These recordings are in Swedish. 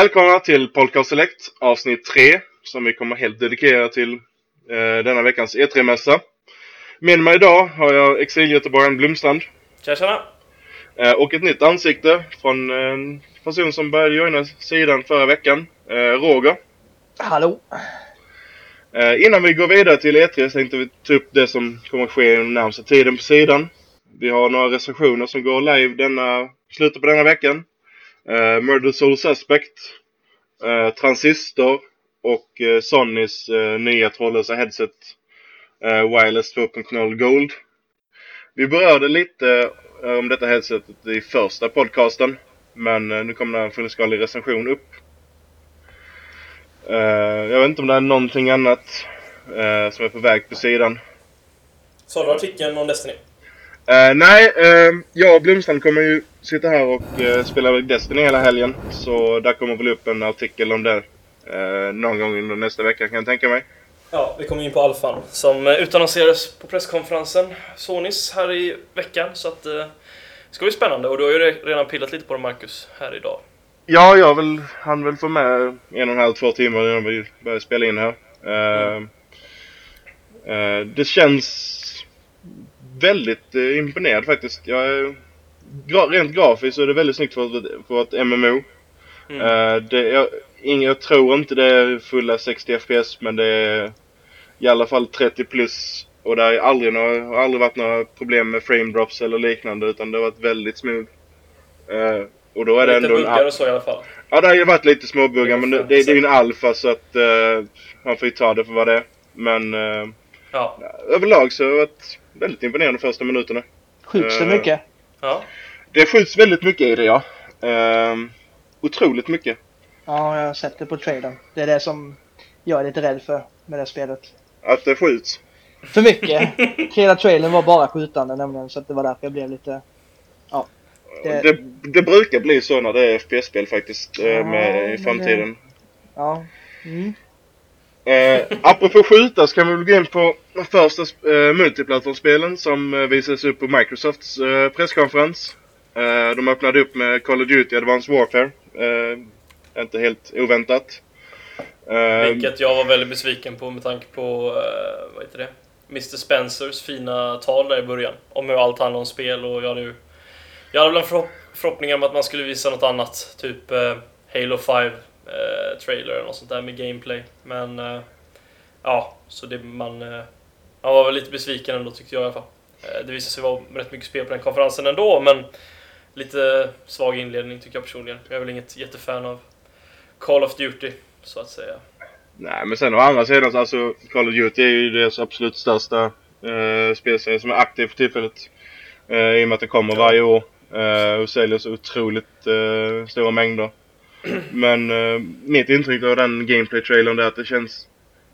välkomna till Podcast Select avsnitt 3 som vi kommer helt dedikera till eh, denna veckans E3-mässa. Med mig idag har jag exilgöteborgaren Blomstrand Tja tjena! eh, och ett nytt ansikte från en person som började joina sidan förra veckan, eh, Roger. Hallå! Eh, innan vi går vidare till E3 så tänkte vi ta upp det som kommer att ske den närmsta tiden på sidan. Vi har några recensioner som går live denna, slutet på denna veckan. Eh, Murder Soul Suspect, eh, Transistor och eh, Sonys eh, nya trådlösa headset eh, Wireless 2.0 Gold. Vi berörde lite eh, om detta headsetet i första podcasten. Men eh, nu kommer det en fullskalig recension upp. Jag vet inte om det är någonting annat som är på väg på sidan. Sa du artikeln om Destiny? Eh, nej, eh, jag och Blomstrand kommer ju sitta här och eh, spela Destiny hela helgen. Så där kommer väl upp en artikel om det eh, någon gång under nästa vecka kan jag tänka mig. Ja, vi kommer in på alfan som utannonserades på presskonferensen Sonys här i veckan. Så att det ska bli spännande och du har ju re- redan pillat lite på det Marcus här idag. Ja, jag vill, han väl få med en och en halv, två timmar innan vi börjar spela in här. Eh, eh, det känns väldigt eh, imponerad faktiskt. Jag är, rent grafiskt så är det väldigt snyggt för att för ett MMO. Mm. Eh, det, jag, jag tror inte det är fulla 60 FPS men det är i alla fall 30 plus. Och det har aldrig, några, har aldrig varit några problem med frame drops eller liknande utan det har varit väldigt smooth. Eh, och då är det Lite ändå en buggar och så i alla fall. Ja, det har ju varit lite småbuggar men det, det, det är ju en alfa så att uh, man får ju ta det för vad det är. Men uh, Ja. överlag så har det varit väldigt imponerande första minuterna. Skjuts det Eh. mycket? Ja. Det skjuts väldigt mycket i det ja. Ehm, otroligt mycket. Ja, jag har sett det på trailern. Det är det som jag är lite rädd för med det spelet. Att det skjuts. För mycket! Hela trailern var bara skjutande nämligen, så att det var därför jag blev lite... Ja. Det, Det, det brukar bli så när det är FPS-spel faktiskt eh, Ja, med, i framtiden. ja. Mm. Eh, apropå skjuta så kan vi väl gå in på de första eh, multiplattformsspelen som eh, visades upp på Microsofts eh, presskonferens. Eh, de öppnade upp med Call of Duty Advanced Warfare. Eh, inte helt oväntat. Eh, Vilket jag var väldigt besviken på med tanke på, eh, vad heter det? Mr Spencers fina tal där i början. Om hur allt handlar om spel och jag hade ju... Jag hade väl en förhopp förhoppning om att man skulle visa något annat. Typ eh, Halo 5 eh, trailer eller något sånt där med gameplay. Men... Eh, ja, så det man... Eh, man var väl lite besviken ändå tyckte jag i alla fall. Eh, det visade sig vara rätt mycket spel på den konferensen ändå men... Lite svag inledning tycker jag personligen. Jag är väl inget jättefan av Call of Duty, så att säga. Nej men sen å andra sidan så alltså Call of Duty är ju deras absolut största eh, spelserie som är aktiv för tillfället. Eh, I och med att det kommer varje år. Eh, och säljer så otroligt eh, stora mängder. Men eh, mitt intryck av den gameplay-trailern är att det känns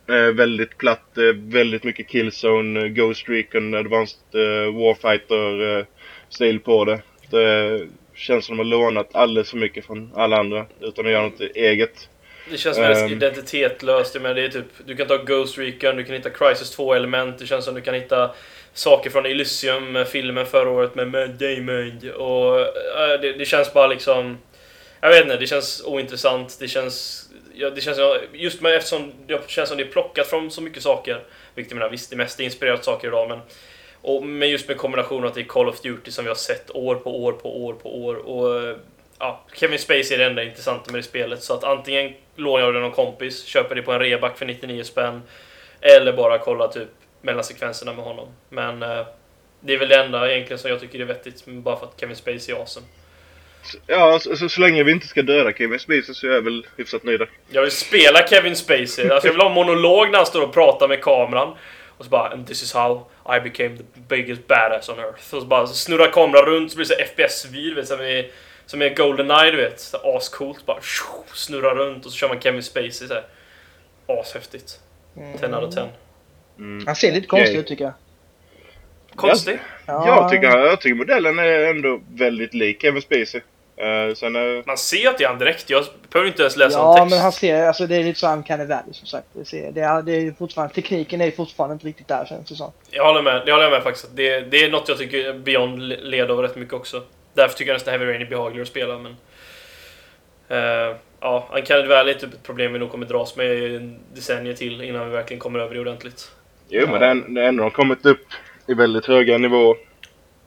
eh, väldigt platt. eh, väldigt mycket killzone, uh, Ghost Recon, Advanced uh, Warfighter-stil på det. Det känns som de har lånat alldeles för mycket från alla andra utan att göra något eget. Det känns väldigt Ehm. identitetslöst. Jag menar, det är typ, du kan ta Ghost Recon, du kan hitta Crisis 2-element, det känns som du kan hitta saker från Elysium-filmen förra året med Matt Damon. Och äh, det, det känns bara liksom... Jag vet inte, det känns ointressant. Det känns... Ja, det känns just med, eftersom det känns som det är plockat från så mycket saker. Vilket jag menar, visst det mesta är inspirerat saker idag men... Och men just med kombinationen att det är Call of Duty som vi har sett år på år på år på år. Och ja, Kevin Spacey är det enda intressanta med det spelet. Så att antingen lånar jag det av någon kompis, köper det på en reback för 99 spänn. Eller bara kolla typ mellansekvenserna med honom. Men eh, det är väl det enda egentligen som jag tycker är vettigt. Bara för att Kevin Spacey är awesome. Ja, så, så, så länge vi inte ska döda Kevin Spacey så är jag väl hyfsat nöjd. Jag vill spela Kevin Spacey. Alltså jag vill ha en monolog när han står och pratar med kameran. Och så bara And this is how I became the biggest badass on earth. Och så bara så snurrar kameran runt så blir det så FPS-vy, som är, som är Goldeneye, du vet. Så ascoolt. Bara snurrar runt och så kör man Kevin Spacey så här. Ashäftigt. 10 out of 10. Mm. Han ser lite konstig ut tycker jag. Konstigt. Ja, Jag, tycker, jag tycker modellen är ändå väldigt lik Kevin Spacey. Uh, sen är... Man ser att det är han direkt. Jag behöver inte ens läsa Ja, text. men han ser, alltså det är lite så uncanny valley som sagt. Det, ser, det, är, det är fortfarande, tekniken är ju fortfarande inte riktigt där känns det som. Jag håller med. Det håller jag med faktiskt. Det, det är något jag tycker Beyond leder av rätt mycket också. Därför tycker jag nästan Heavy Rain är behagligare att spela, men... Uh, ja, Uncanny Valley är typ ett problem vi nog kommer dras med i en decennier till innan vi verkligen kommer över det ordentligt. Jo, men den, den ändå har kommit upp i väldigt höga nivåer.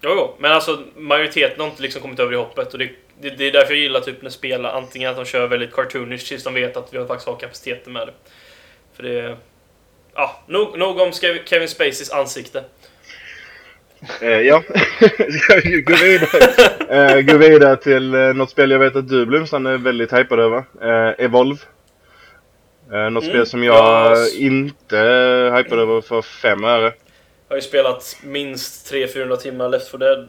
Jo, jo, men alltså majoriteten har inte liksom kommit över i hoppet och det, det, det är därför jag gillar typ när spel antingen att de kör väldigt cartoonish tills de vet att vi faktiskt har kapaciteten med det. För det... Ja, nog, nog om Kev- Kevin Spaceys ansikte. Eh, ja, ska vi gå vidare, uh, gå vidare till uh, något spel jag vet att du Blomstrand är väldigt hypad över. Uh, Evolve. Uh, något Mm, spel som jag ja, inte hypad över för fem öre. Jag har ju spelat minst 300-400 timmar Left 4 Dead.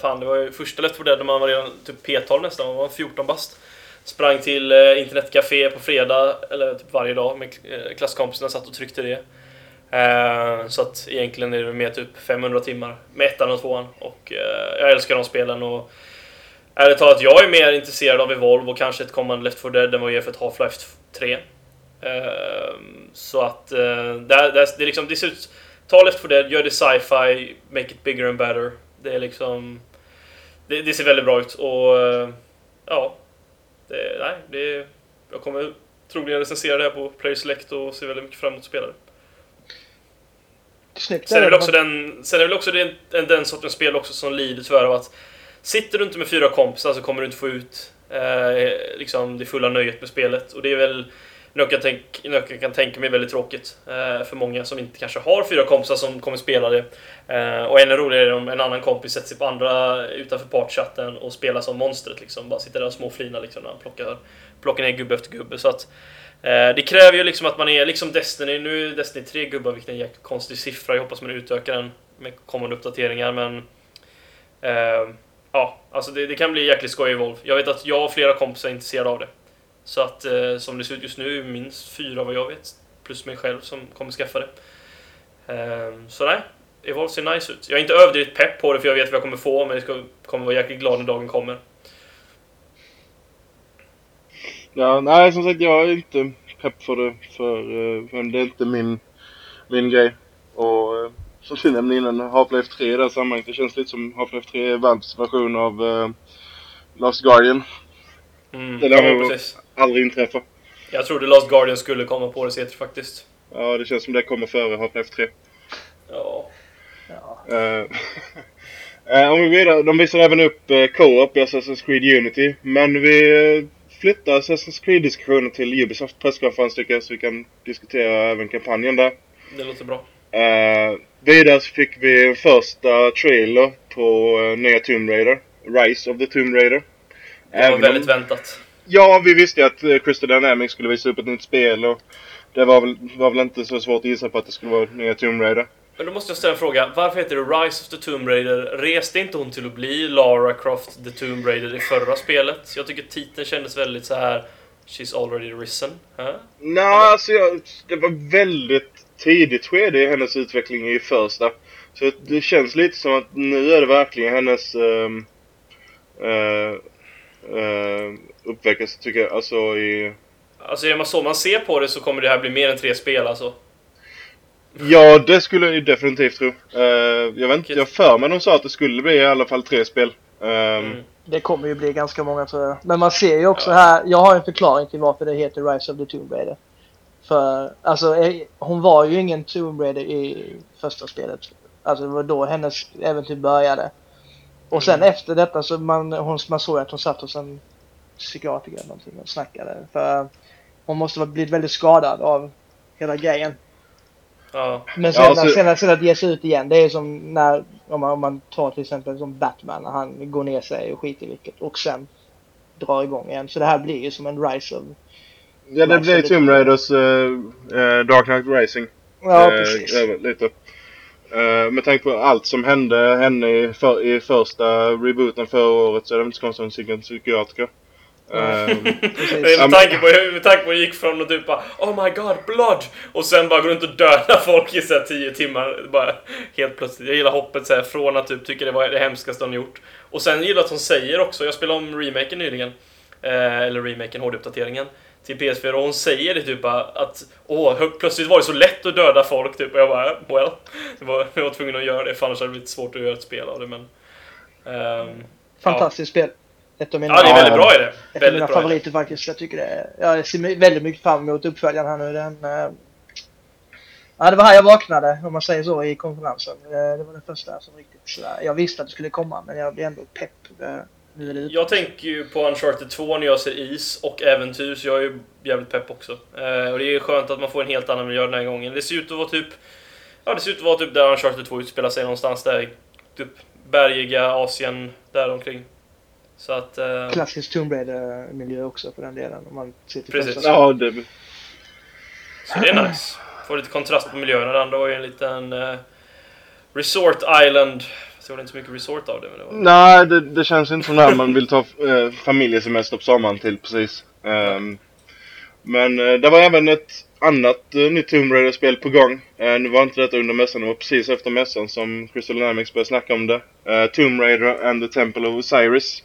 Fan, det var ju första Left 4 Dead när man var redan typ P12 nästan, man var 14 bast. Sprang till eh, internetcafé på fredag, eller typ varje dag med eh, klasskompisarna, satt och tryckte det. Eh, så att egentligen är det mer typ 500 timmar med ettan och tvåan. Och eh, jag älskar de spelen och ärligt talat, jag är mer intresserad av Evolve och kanske ett kommande Left 4 Dead än vad jag är för ett Half-Life 3. Eh, så att eh, där, det, är liksom, det ser ut Ta Left 4 Dead, gör det sci-fi, make it bigger and better. Det är liksom... Det, det ser väldigt bra ut och... eh, Ja. Det, nej, det... Jag kommer troligen recensera det här på Player Select och ser väldigt mycket fram emot att spela det. Snyggt. Sen är det väl också den, sen är väl också den, den sortens spel också som lider tyvärr av att Sitter du inte med fyra kompisar så kommer du inte få ut eh, liksom det fulla nöjet med spelet. Och det är väl något jag, tänk, något jag kan tänka mig väldigt tråkigt eh, för många som inte kanske har fyra kompisar som kommer spela det. Eh, och ännu roligare är det om en annan kompis sätter sig på andra utanför partchatten och spelar som monstret liksom. Bara sitter där och småflinar liksom när han plockar, plockar ner gubbe efter gubbe. Så att Eh, det kräver ju liksom att man är liksom Destiny. Nu är Destiny 3 gubbar, vilket är en jäkligt konstig siffra. Jag hoppas man utökar den med kommande uppdateringar, men... Eh, ja, alltså det, det kan bli jäkligt skoj i Evolve. Jag vet att jag och flera kompisar är intresserade av det. Så att eh, som det ser ut just nu är minst fyra vad jag vet. Plus mig själv som kommer skaffa det. Eh, så nej, Evolve ser nice ut. Jag är inte överdrivet pepp på det för jag vet vad jag kommer få, men jag ska, kommer vara jäkligt glad när dagen kommer. Ja, nej, som sagt, jag är inte pepp för det. För, eh, för det är inte min, min grej. Och eh, som du nämnde innan, Half-Life 3 i det här sammanhanget. Det känns lite som Half-Life 3 är Valves version av uh, Last Guardian. Mm, ja, precis. Aldrig inträffa. Jag trodde Last Guardian skulle komma på det sättet faktiskt. Ja, det känns som det kommer före Half-Life 3. Ja. Ja. Eh, om vi går vidare, de visar även upp uh, Co-op i Assassin's Creed Unity. Men vi uh, flyttar Assassin's Creed-diskussionen till Ubisoft presskonferens tycker jag, så vi kan diskutera även kampanjen där. Det låter bra. Uh, vidare så fick vi första trailer på uh, nya Tomb Raider. Rise of the Tomb Raider. Det var Även väldigt om- väntat. Ja, vi visste ju att uh, Crystal Dynamics skulle visa upp ett nytt spel och det var väl, var väl inte så svårt att gissa på att det skulle vara nya Tomb Raider. Men då måste jag ställa en fråga. Varför heter det Rise of the Tomb Raider? Reste inte hon till att bli Lara Croft the Tomb Raider i förra spelet? Jag tycker titeln kändes väldigt så här. She's already risen. Huh? Nej, alltså jag, det var väldigt tidigt skede i hennes utveckling i första. Så det känns lite som att nu är det verkligen hennes um, uh, uh, uppväckelse tycker jag. Alltså i... Alltså är man så man ser på det så kommer det här bli mer än tre spel alltså. Ja, det skulle jag ju definitivt tro. Uh, jag vet inte, jag för mig de sa att det skulle bli i alla fall tre spel. Um, Mm. Det kommer ju bli ganska många tror jag. Men man ser ju också Ja. här, jag har en förklaring till varför det heter Rise of the Tomb Raider. För, alltså eh, hon var ju ingen Tomb Raider i första spelet. Alltså det var då hennes äventyr började. Och sen Mm. efter detta så man, hon, man såg att hon satt hos en psykiatriker eller någonting och snackade. För hon måste ha blivit väldigt skadad av hela grejen. Ja. Men sen, Ja, alltså- sen, sen att ge sig ut igen, det är som när, om man, om man tar till exempel som Batman, när han går ner sig och skiter i vilket och sen drar igång igen. Så det här blir ju som en Rise of... ja, det blir Tomb Raiders uh, uh, Dark Knight Racing. Ja, Eh, precis. lite. Uh, med tanke på allt som hände henne i, för, i första rebooten förra året så är det inte så konstigt att hon fick en psykiatriker. Precis. med, tanke på, med tanke på att jag gick från att typ bara Oh my god, blood! Och sen bara gå runt och döda folk i såhär 10 timmar. Bara helt plötsligt. Jag gillar hoppet såhär från att typ tycka det var det hemskaste hon gjort. Och sen gillar att hon säger också, jag spelade om remaken nyligen. Eh, eller remaken, HD-uppdateringen. Till PS4 och hon säger det typ att Åh, plötsligt var det så lätt att döda folk typ. Och jag bara, well. Det var, jag var tvungen att göra det för annars hade det blivit svårt att göra ett spel av det men... ehm, Fantastiskt spel. Ett av mina, Ja, det är Ja, väldigt ja. bra i det. ett av mina Väldigt bra favoriter faktiskt. Jag tycker det är, Jag ser väldigt mycket fram emot uppföljaren här nu. Den, eh, ja, det var här jag vaknade, om man säger så, i konferensen. Eh, Det var det första som riktigt sådär. Jag visste att det skulle komma, men jag blev ändå pepp. Nu är det ute. Jag tänker ju på Uncharted 2 när jag ser is och äventyr, så jag är ju jävligt pepp också. Eh, och det är skönt att man får en helt annan miljö den här gången. Det ser ut att vara typ... Ja, det ser ut att vara typ där Uncharted 2 utspelar sig någonstans där. Typ bergiga Asien, där omkring. Så att... Eh, Klassisk Tomb Raider-miljö också för den delen. Om man ser till Precis. ja, det, så det är nice. Får lite kontrast på miljöerna. Det andra var ju en liten... Eh, resort Island. Så det var inte så mycket resort av det, men det var... nej, det, det känns inte som det här man vill ta uh, familjesemester på sommaren till precis. Ehm, men uh, det var även ett annat uh, nytt Tomb Raider-spel på gång. Nu var inte detta under mässan, det var precis efter mässan som Crystal Dynamics började snacka om det. Tomb Raider and the Temple of Osiris.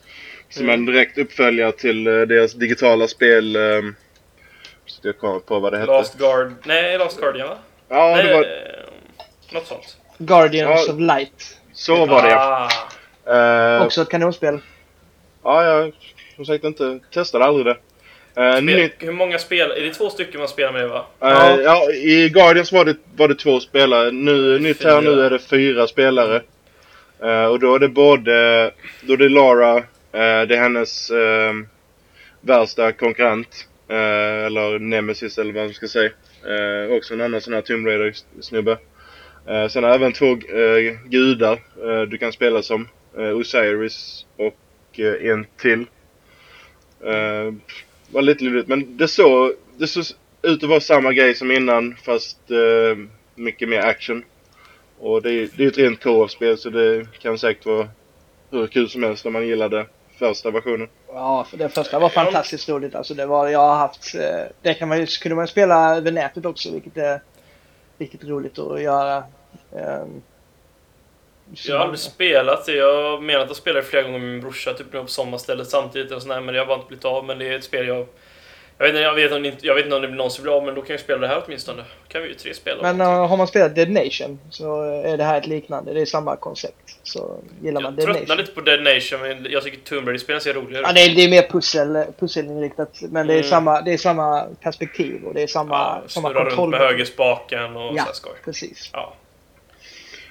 Som är en direkt uppföljare till deras digitala spel. Um, jag kommer på vad det hette. Last Guard... Nej, Last Guardian va? Ja, Nej, det var, något sånt. Guardians Ja. of Light. Så var det Ah, Uh, Också ett kanonspel. Ja, jag som sagt inte testade aldrig det. Uh, spel, hur många spel? Är det två stycken man spelar med va? eh, Ja. ja, I Guardians var det, var det två spelare. Nu, nytt här nu är det fyra spelare. Eh, och då är det både, då är det Lara, det är hennes eh, värsta konkurrent. eller nemesis eller vad man ska säga. Också en annan sån här Tomb Raider-snubbe. Eh, sen har jag även två eh, gudar eh, du kan spela som. Eh, Osiris och eh, en till. Eh, var lite lurigt men det såg, det såg ut att vara samma grej som innan fast eh, mycket mer action. Och det är det är ju ett rent co-op-spel så det kan säkert vara hur kul som helst om man gillade första versionen. Ja, för den första var fantastiskt roligt. Alltså det var, jag har haft, eh, det kan man ju, kunde man spela över nätet också, vilket är riktigt roligt att göra. Ehm, så- Jag har aldrig spelat det. Jag har menat att spela det flera gånger med min brorsa, typ på sommarstället samtidigt och sådär, men det har bara inte blivit av. Men det är ett spel jag... Jag vet, inte, jag, vet om det inte, jag vet inte om det någonsin blir av, men då kan jag spela det här åtminstone. Då kan vi ju tre spela. Men uh, har man spelat Dead Nation så är det här ett liknande. Det är samma koncept. Så gillar man jag Dead tröttnar Nation. lite på Dead Nation, men jag tycker Tomb Raider-spelen ser roligare Ja, det, är, det är mer pussel, pusselinriktat. Men det är, Mm. samma, det är samma perspektiv och det är samma, Ja, samma snurra runt kontroll. med högerspaken och Ja. så skoj. Precis. Ja.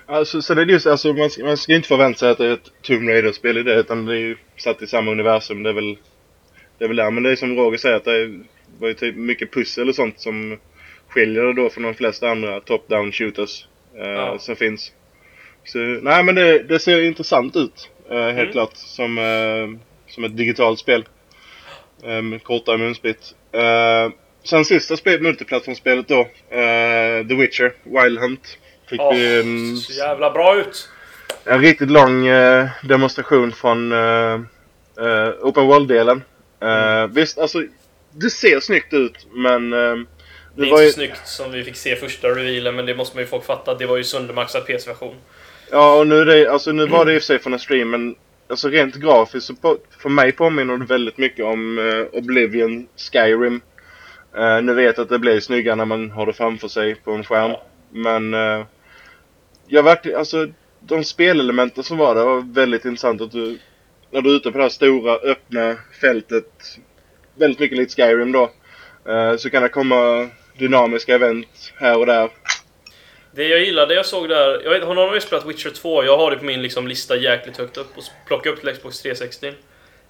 Alltså, så det är just, alltså, man, ska, man ska inte förvänta sig att det är ett Tomb Raider-spel i det utan det är ju satt i samma universum. Det är väl, det är väl där. Men det är som Roger säger att det var ju typ mycket pussel och sånt som skiljer det då från de flesta andra top-down shooters eh, Ja. som finns. Så, nej men det, det ser intressant ut. Eh, helt Mm. klart. Som, eh, som ett digitalt spel. Eh, med kortare munsbit. Eh, sen sista spel, multiplattformsspelet då. Eh, The Witcher, Wild Hunt. fick Ja, vi en, så jävla bra ut! en riktigt lång demonstration från Open World-delen. Eh, visst, alltså det ser snyggt ut men eh, Det är var inte ju, så snyggt som vi fick se första revealen, men det måste man ju folk fatta. Det var ju söndermaxad PS-version. Ja, och nu, är det, alltså, nu var det i och för sig från en stream, men alltså, rent grafiskt så på, för mig påminner det väldigt mycket om eh, Oblivion Skyrim. Eh, nu vet jag att det blir snyggare när man har det framför sig på en skärm. Ja. Men uh, jag verkligen, alltså de spelelementen som var där var väldigt intressant. Att du, när du är ute på det här stora öppna fältet, väldigt mycket likt Skyrim då, eh, så kan det komma dynamiska event här och där. Det jag gillade jag såg där, jag vet, har någon av er spelat Witcher 2? Jag har det på min liksom, lista jäkligt högt upp och plocka upp till Xbox 360.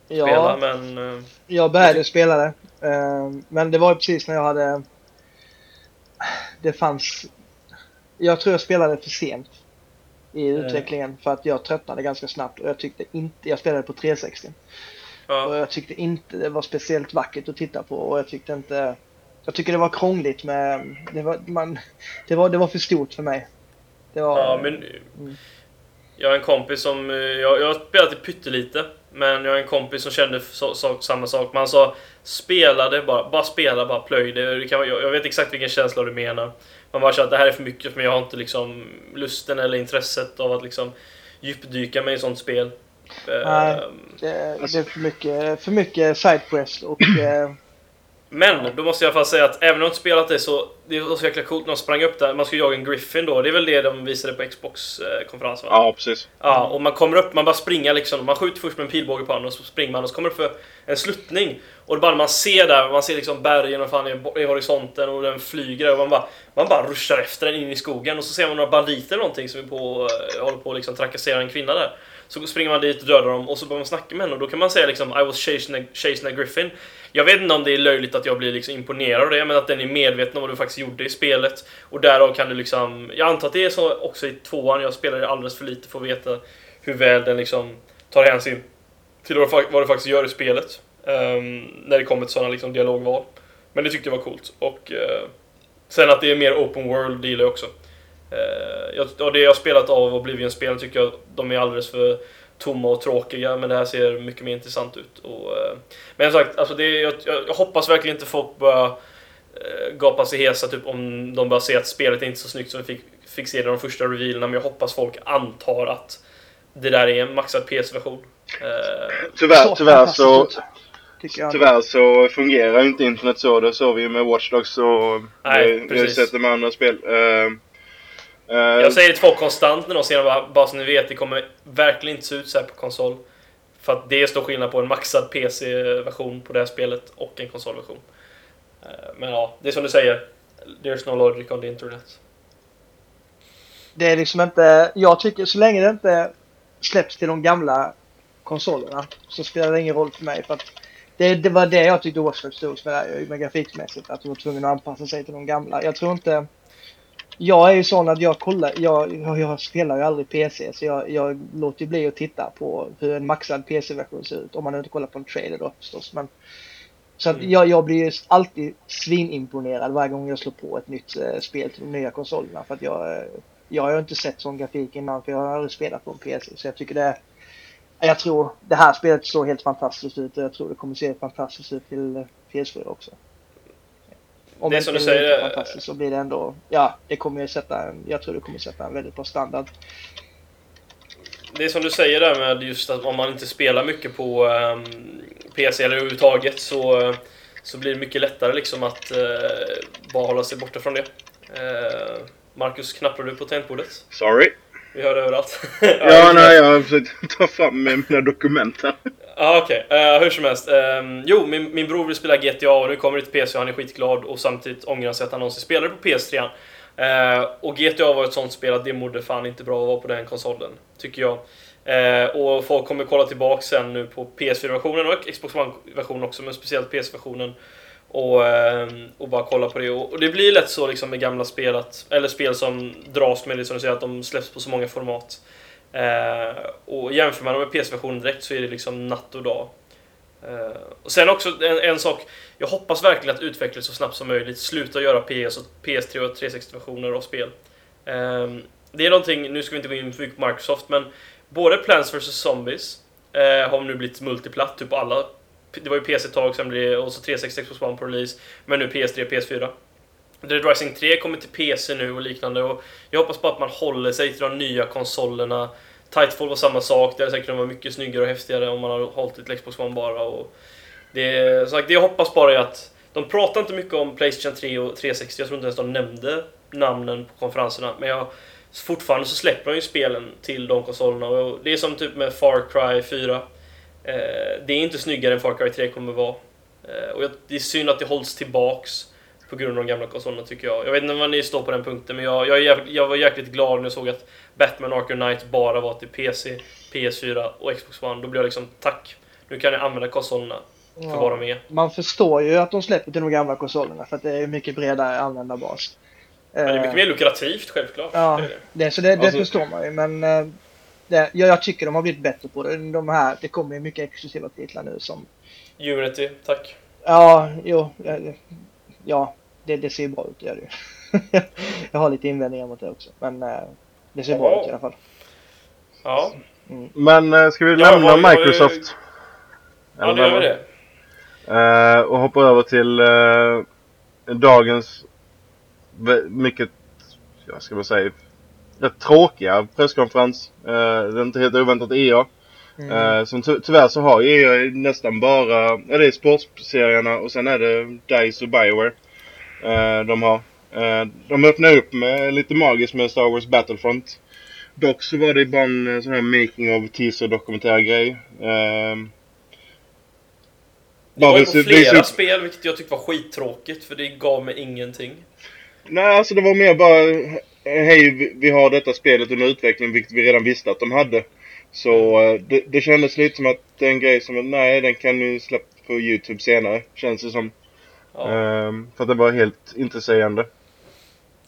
Spela, Ja, men... eh, jag började spela det. Eh, Men det var ju precis när jag hade... Det fanns... Jag tror jag spelade för sent i Eh. utvecklingen för att jag tröttnade ganska snabbt och jag tyckte inte... Jag spelade på 360 och ja. jag tyckte inte det var speciellt vackert att titta på och jag tyckte inte... Jag tycker det var krångligt med... Det var, man, det var, det var för stort för mig. Var... ja, men... Jag har en kompis som... eh, Jag, jag har spelat det pyttelite, men jag har en kompis som kände så, så, samma sak. Man sa spelade bara, bara spela, bara plöj. Det, kan, jag, jag vet exakt vilken känsla du menar. Man bara känner att det här är för mycket för mig, jag har inte liksom lusten eller intresset av att liksom djupdyka mig i sånt spel. Nej. Det, det är för mycket, för mycket sidequest och... eh, Men då måste jag i alla fall säga att även om jag inte spelat det så det var så jäkla coolt när de sprang upp där. Man ska jaga en Griffin då. Det är väl det de visade på Xbox-konferensen? Ja, precis. Ja, och man kommer upp, man bara springer liksom. Man skjuter först med en pilbåge på honom och så springer man och så kommer det upp för en sluttning. Och det bara man ser där, man ser liksom bergen och fan i, i horisonten och den flyger där och man bara, man bara ruschar efter den in i skogen och så ser man några banditer eller någonting som är på, eh, håller på att liksom trakassera en kvinna där. Så springer man dit och dödar dem och så börjar man snacka med henne och då kan man säga liksom I was chasing a, chasing a griffin. Jag vet inte om det är löjligt att jag blir liksom imponerad av det, men att den är medveten om vad du faktiskt gjorde i spelet. Och därav kan du liksom, jag antar att det är så också i tvåan, jag spelade alldeles för lite för att veta hur väl den liksom tar hänsyn till vad, du faktiskt gör i spelet. Um, när det kommer till sådana liksom dialogval. Men det tyckte jag var coolt. Och uh, sen att det är mer open world det gillar jag också. Uh, jag, och det jag har spelat av Oblivion-spelen tycker jag de är alldeles för tomma och tråkiga, men det här ser mycket mer intressant ut. Och, eh, men som sagt, alltså det, jag, jag, hoppas verkligen inte folk börjar eh, gapa sig hesa typ om de bara ser att spelet är inte så snyggt som vi fick, fick se det i de första revealerna, men jag hoppas folk antar att det där är en maxad PS-version. Eh, Tyvärr, tyvärr fantastiskt så... Tyvärr så fungerar ju inte internet så. Det såg vi ju med Watch Dogs och Nej, ju precis. det med andra spel. Uh, Jag säger folk konstant när de ser det, bara, bara så ni vet, det kommer verkligen inte se ut så här på konsol. För att det är stor skillnad på en maxad PC-version på det här spelet och en konsolversion. Eh, Men ja, det är som du säger. There's no logic on the internet. Det är liksom inte... Jag tycker så länge det inte släpps till de gamla konsolerna så spelar det ingen roll för mig. För att det, det var det jag tyckte Watch Dogs stod med, med grafikmässigt. Att de var tvungna att anpassa sig till de gamla. Jag tror inte... Jag är ju sån att jag kollar, jag, jag, spelar ju aldrig PC så jag, jag låter ju bli att titta på hur en maxad PC-version ser ut. Om man inte kollar på en trailer då förstås. Men, så att jag, jag blir ju alltid svinimponerad varje gång jag slår på ett nytt eh, spel till de nya konsolerna. För att jag, eh, jag har ju inte sett sån grafik innan för jag har aldrig spelat på en PC. Så jag tycker det Jag tror det här spelet såg helt fantastiskt ut och jag tror det kommer se fantastiskt ut till eh, PS4 också. Om Det är som du säger, eh, fantastiskt så blir det ändå, ja det kommer ju sätta en, jag tror det kommer sätta en väldigt bra standard. Det är som du säger där med just att om man inte spelar mycket på ehm, PC eller överhuvudtaget så, eh, så blir det mycket lättare liksom att eh, bara hålla sig borta från det. Eh, Marcus, knappar du på tangentbordet? sorry. Vi hör det överallt. Ja, nej, jag har försökt ta fram med mina dokument här. Ja, okej. Eh, hur som helst. Um, jo, min, min bror vill spela GTA och nu kommer det till PC och han är skitglad och samtidigt ångrar han sig att han någonsin spelade på PS3. Uh, eh, och GTA var ett sånt spel att det mådde fan inte bra att vara på den konsolen, tycker jag. Uh, och folk kommer kolla tillbaka sen nu på PS4-versionen och Xbox One-versionen också, men speciellt PS-versionen. Och, ehm, och bara kolla på det. Och, och det blir lätt så liksom med gamla spel, att, eller spel som dras med, det som du säger, att de släpps på så många format. Eh, och jämför man med PS-versionen direkt så är det liksom natt och dag. Eh, och sen också en, en sak, jag hoppas verkligen att utvecklas så snabbt som möjligt slutar göra PS och PS3 och 360-versioner av spel. Eh, det är någonting, nu ska vi inte gå in för mycket på Microsoft, men både Plants vs Zombies eh, har nu blivit multiplatt, typ alla. Det var ju PC ett tag, sen blev det och så 360 Xbox One på release, men nu PS3 PS4. Dead Rising 3 kommer till PC nu och liknande och jag hoppas bara att man håller sig till de nya konsolerna. Titanfall var samma sak, det hade säkert varit mycket snyggare och häftigare om man hade hållit det till Xbox One bara. Och det, så det jag hoppas bara är att de pratar inte mycket om Playstation 3 och 360, jag tror inte ens de nämnde namnen på konferenserna, men jag, fortfarande så släpper de ju spelen till de konsolerna och det är som typ med Far Cry 4. Eh, det är inte snyggare än Far Cry 3 kommer vara. Eh, och jag, det är synd att det hålls tillbaks på grund av de gamla konsolerna tycker jag. Jag vet inte var ni står på den punkten, men jag, jag, jag var jäkligt glad när jag såg att Batman Arkham Knight bara var till PC, PS4 och Xbox One. Då blev jag liksom tack, nu kan jag använda konsolerna för Ja. vad de är. Man förstår ju att de släpper till de gamla konsolerna för att det är mycket bredare användarbas. Men det är Eh, mycket mer lukrativt självklart. Ja, Det är det. det, så det, det Alltså- förstår man ju. Men eh, det, jag, jag tycker de har blivit bättre på det. De här, det kommer ju mycket exklusiva titlar nu som... Unity, tack. Ja, jo. Ja, ja det, det ser ju bra ut, det gör det ju. jag har lite invändningar mot det också. Men eh, det ser bra Ja. ut i alla fall. Ja, Men eh, ska vi Ja, lämna vad- vad- Microsoft? ja nu gör vi det. Eh, och hoppa över till eh, dagens mycket, ja ska man säga, rätt tråkiga presskonferens. Eh, det är inte helt oväntat EA. Mm. Eh, som ty- tyvärr så har EA nästan bara, ja det är sportserierna och sen är det DICE och Bioware. Eh, de har. Eh, de öppnar upp med lite magiskt med Star Wars Battlefront. Dock så var det bara en eh, sån här making of teaser dokumentär grej. Det var ju på flera spel, vilket jag tyckte var skittråkigt, för det gav mig ingenting. Nej, alltså det var mer bara Hej, vi- har detta spelet under utveckling, vilket vi redan visste att de hade. Så det, det kändes lite som att det är en grej som, nej den kan ni släppa på Youtube senare, känns det som. Ja. Ehm, för att det var helt intetsägande.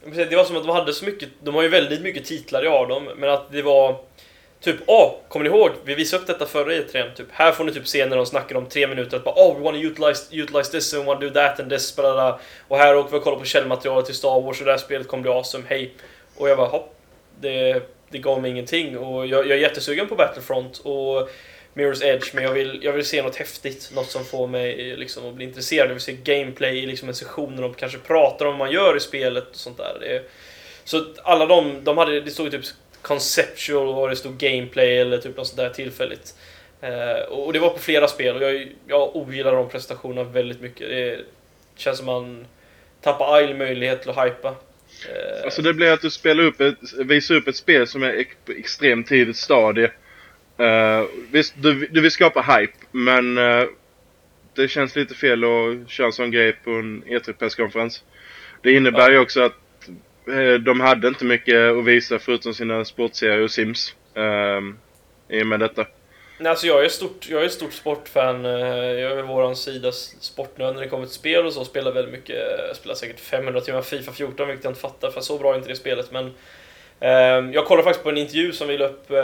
Det var som att de hade så mycket, de har ju väldigt mycket titlar i av dem, men att det var Typ, åh, kommer ni ihåg? Vi visade upp detta förra E3, typ, här får ni typ se när de snackar om tre minuter att bara, oh, we wanna utilize, utilize this and we wanna do that and this, bla. Och här åker vi och kollar på källmaterialet till Star Wars och det här spelet kommer bli awesome, hej. Och jag bara, hopp, det, det gav mig ingenting och jag, jag är jättesugen på Battlefront och Mirror's Edge, men jag vill, jag vill se något häftigt, något som får mig liksom att bli intresserad. Jag vill se gameplay i liksom en session där de kanske pratar om vad man gör i spelet och sånt där. Det, så alla de, de hade, det stod typ conceptual och det stod gameplay eller typ något sånt där tillfälligt. Eh, och det var på flera spel och jag, jag ogillar de prestationerna väldigt mycket. Det känns som man tappar all möjlighet till att hypa. Eh, Alltså det blir att du spelar upp ett, visar upp ett spel som är på extremt tidigt stadie. Uh, visst, du, du vill skapa hype, men eh, det känns lite fel att köra en sån grej på en E3-presskonferens. Det innebär ju också att eh, de hade inte mycket att visa förutom sina sportserier och Sims. Um, I och med detta. Nej, alltså jag är stort, jag är stort sportfan. Jag är våran sidas sportnörd när det kommer till spel och så. Spelar väldigt mycket, spelar säkert 500 timmar Fifa 14, vilket jag inte fattar för så bra är inte det spelet. Men ehm, jag kollade faktiskt på en intervju som vi la upp eh,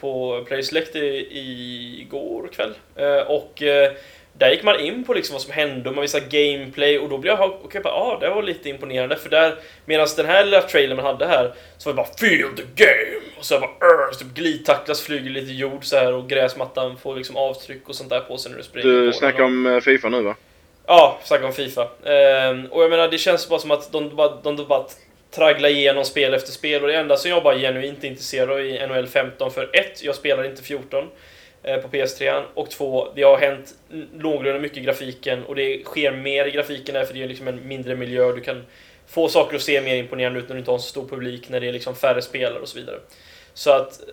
på Play Select i- igår kväll. Eh, och eh, där gick man in på liksom vad som hände och man visade gameplay och då blev jag, okej, bara, ah, det var lite imponerande för där, medan den här lilla trailern man hade här, så var det bara “Feel the game” och så bara så typ glidtacklas, flyger lite jord så här och gräsmattan får liksom avtryck och sånt där på sig när du springer Du snackar om Fifa nu va? Ja, snacka om Fifa. Ehm, och jag menar, det känns bara som att de bara, de bara traggla igenom spel efter spel. Och det enda som jag bara genuint är intresserad av i NHL 15 för ett, jag spelar inte 14 eh, på PS3 och två, det har hänt någorlunda mycket i grafiken. Och det sker mer i grafiken där för det är liksom en mindre miljö. Och du kan få saker att se mer imponerande ut när du inte har en så stor publik, när det är liksom färre spelare och så vidare. Så att, eh,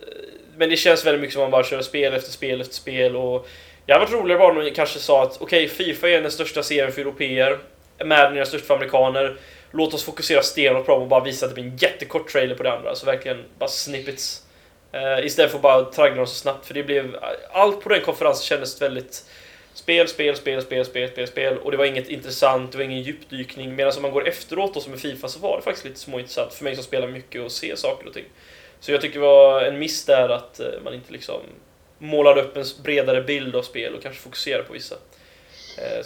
men det känns väldigt mycket som att man bara kör spel efter spel efter spel. Och det hade varit roligare bara om man kanske sa att okej, Fifa är den största serien för europeer, Madden är den största för amerikaner. Låt oss fokusera stenhårt på dem och bara visa att det blir en jättekort trailer på det andra. Så verkligen bara snippets. Uh, istället för att bara traggla dem så snabbt. För det blev... Allt på den konferensen kändes väldigt... Spel, spel, spel, spel, spel, spel, spel. Och det var inget intressant, det var ingen djupdykning. Medan om man går efteråt då som med Fifa så var det faktiskt lite småintressant för mig som spelar mycket och ser saker och ting. Så jag tycker det var en miss där att eh, man inte liksom målade upp en bredare bild av spel och kanske fokuserade på vissa. Eh,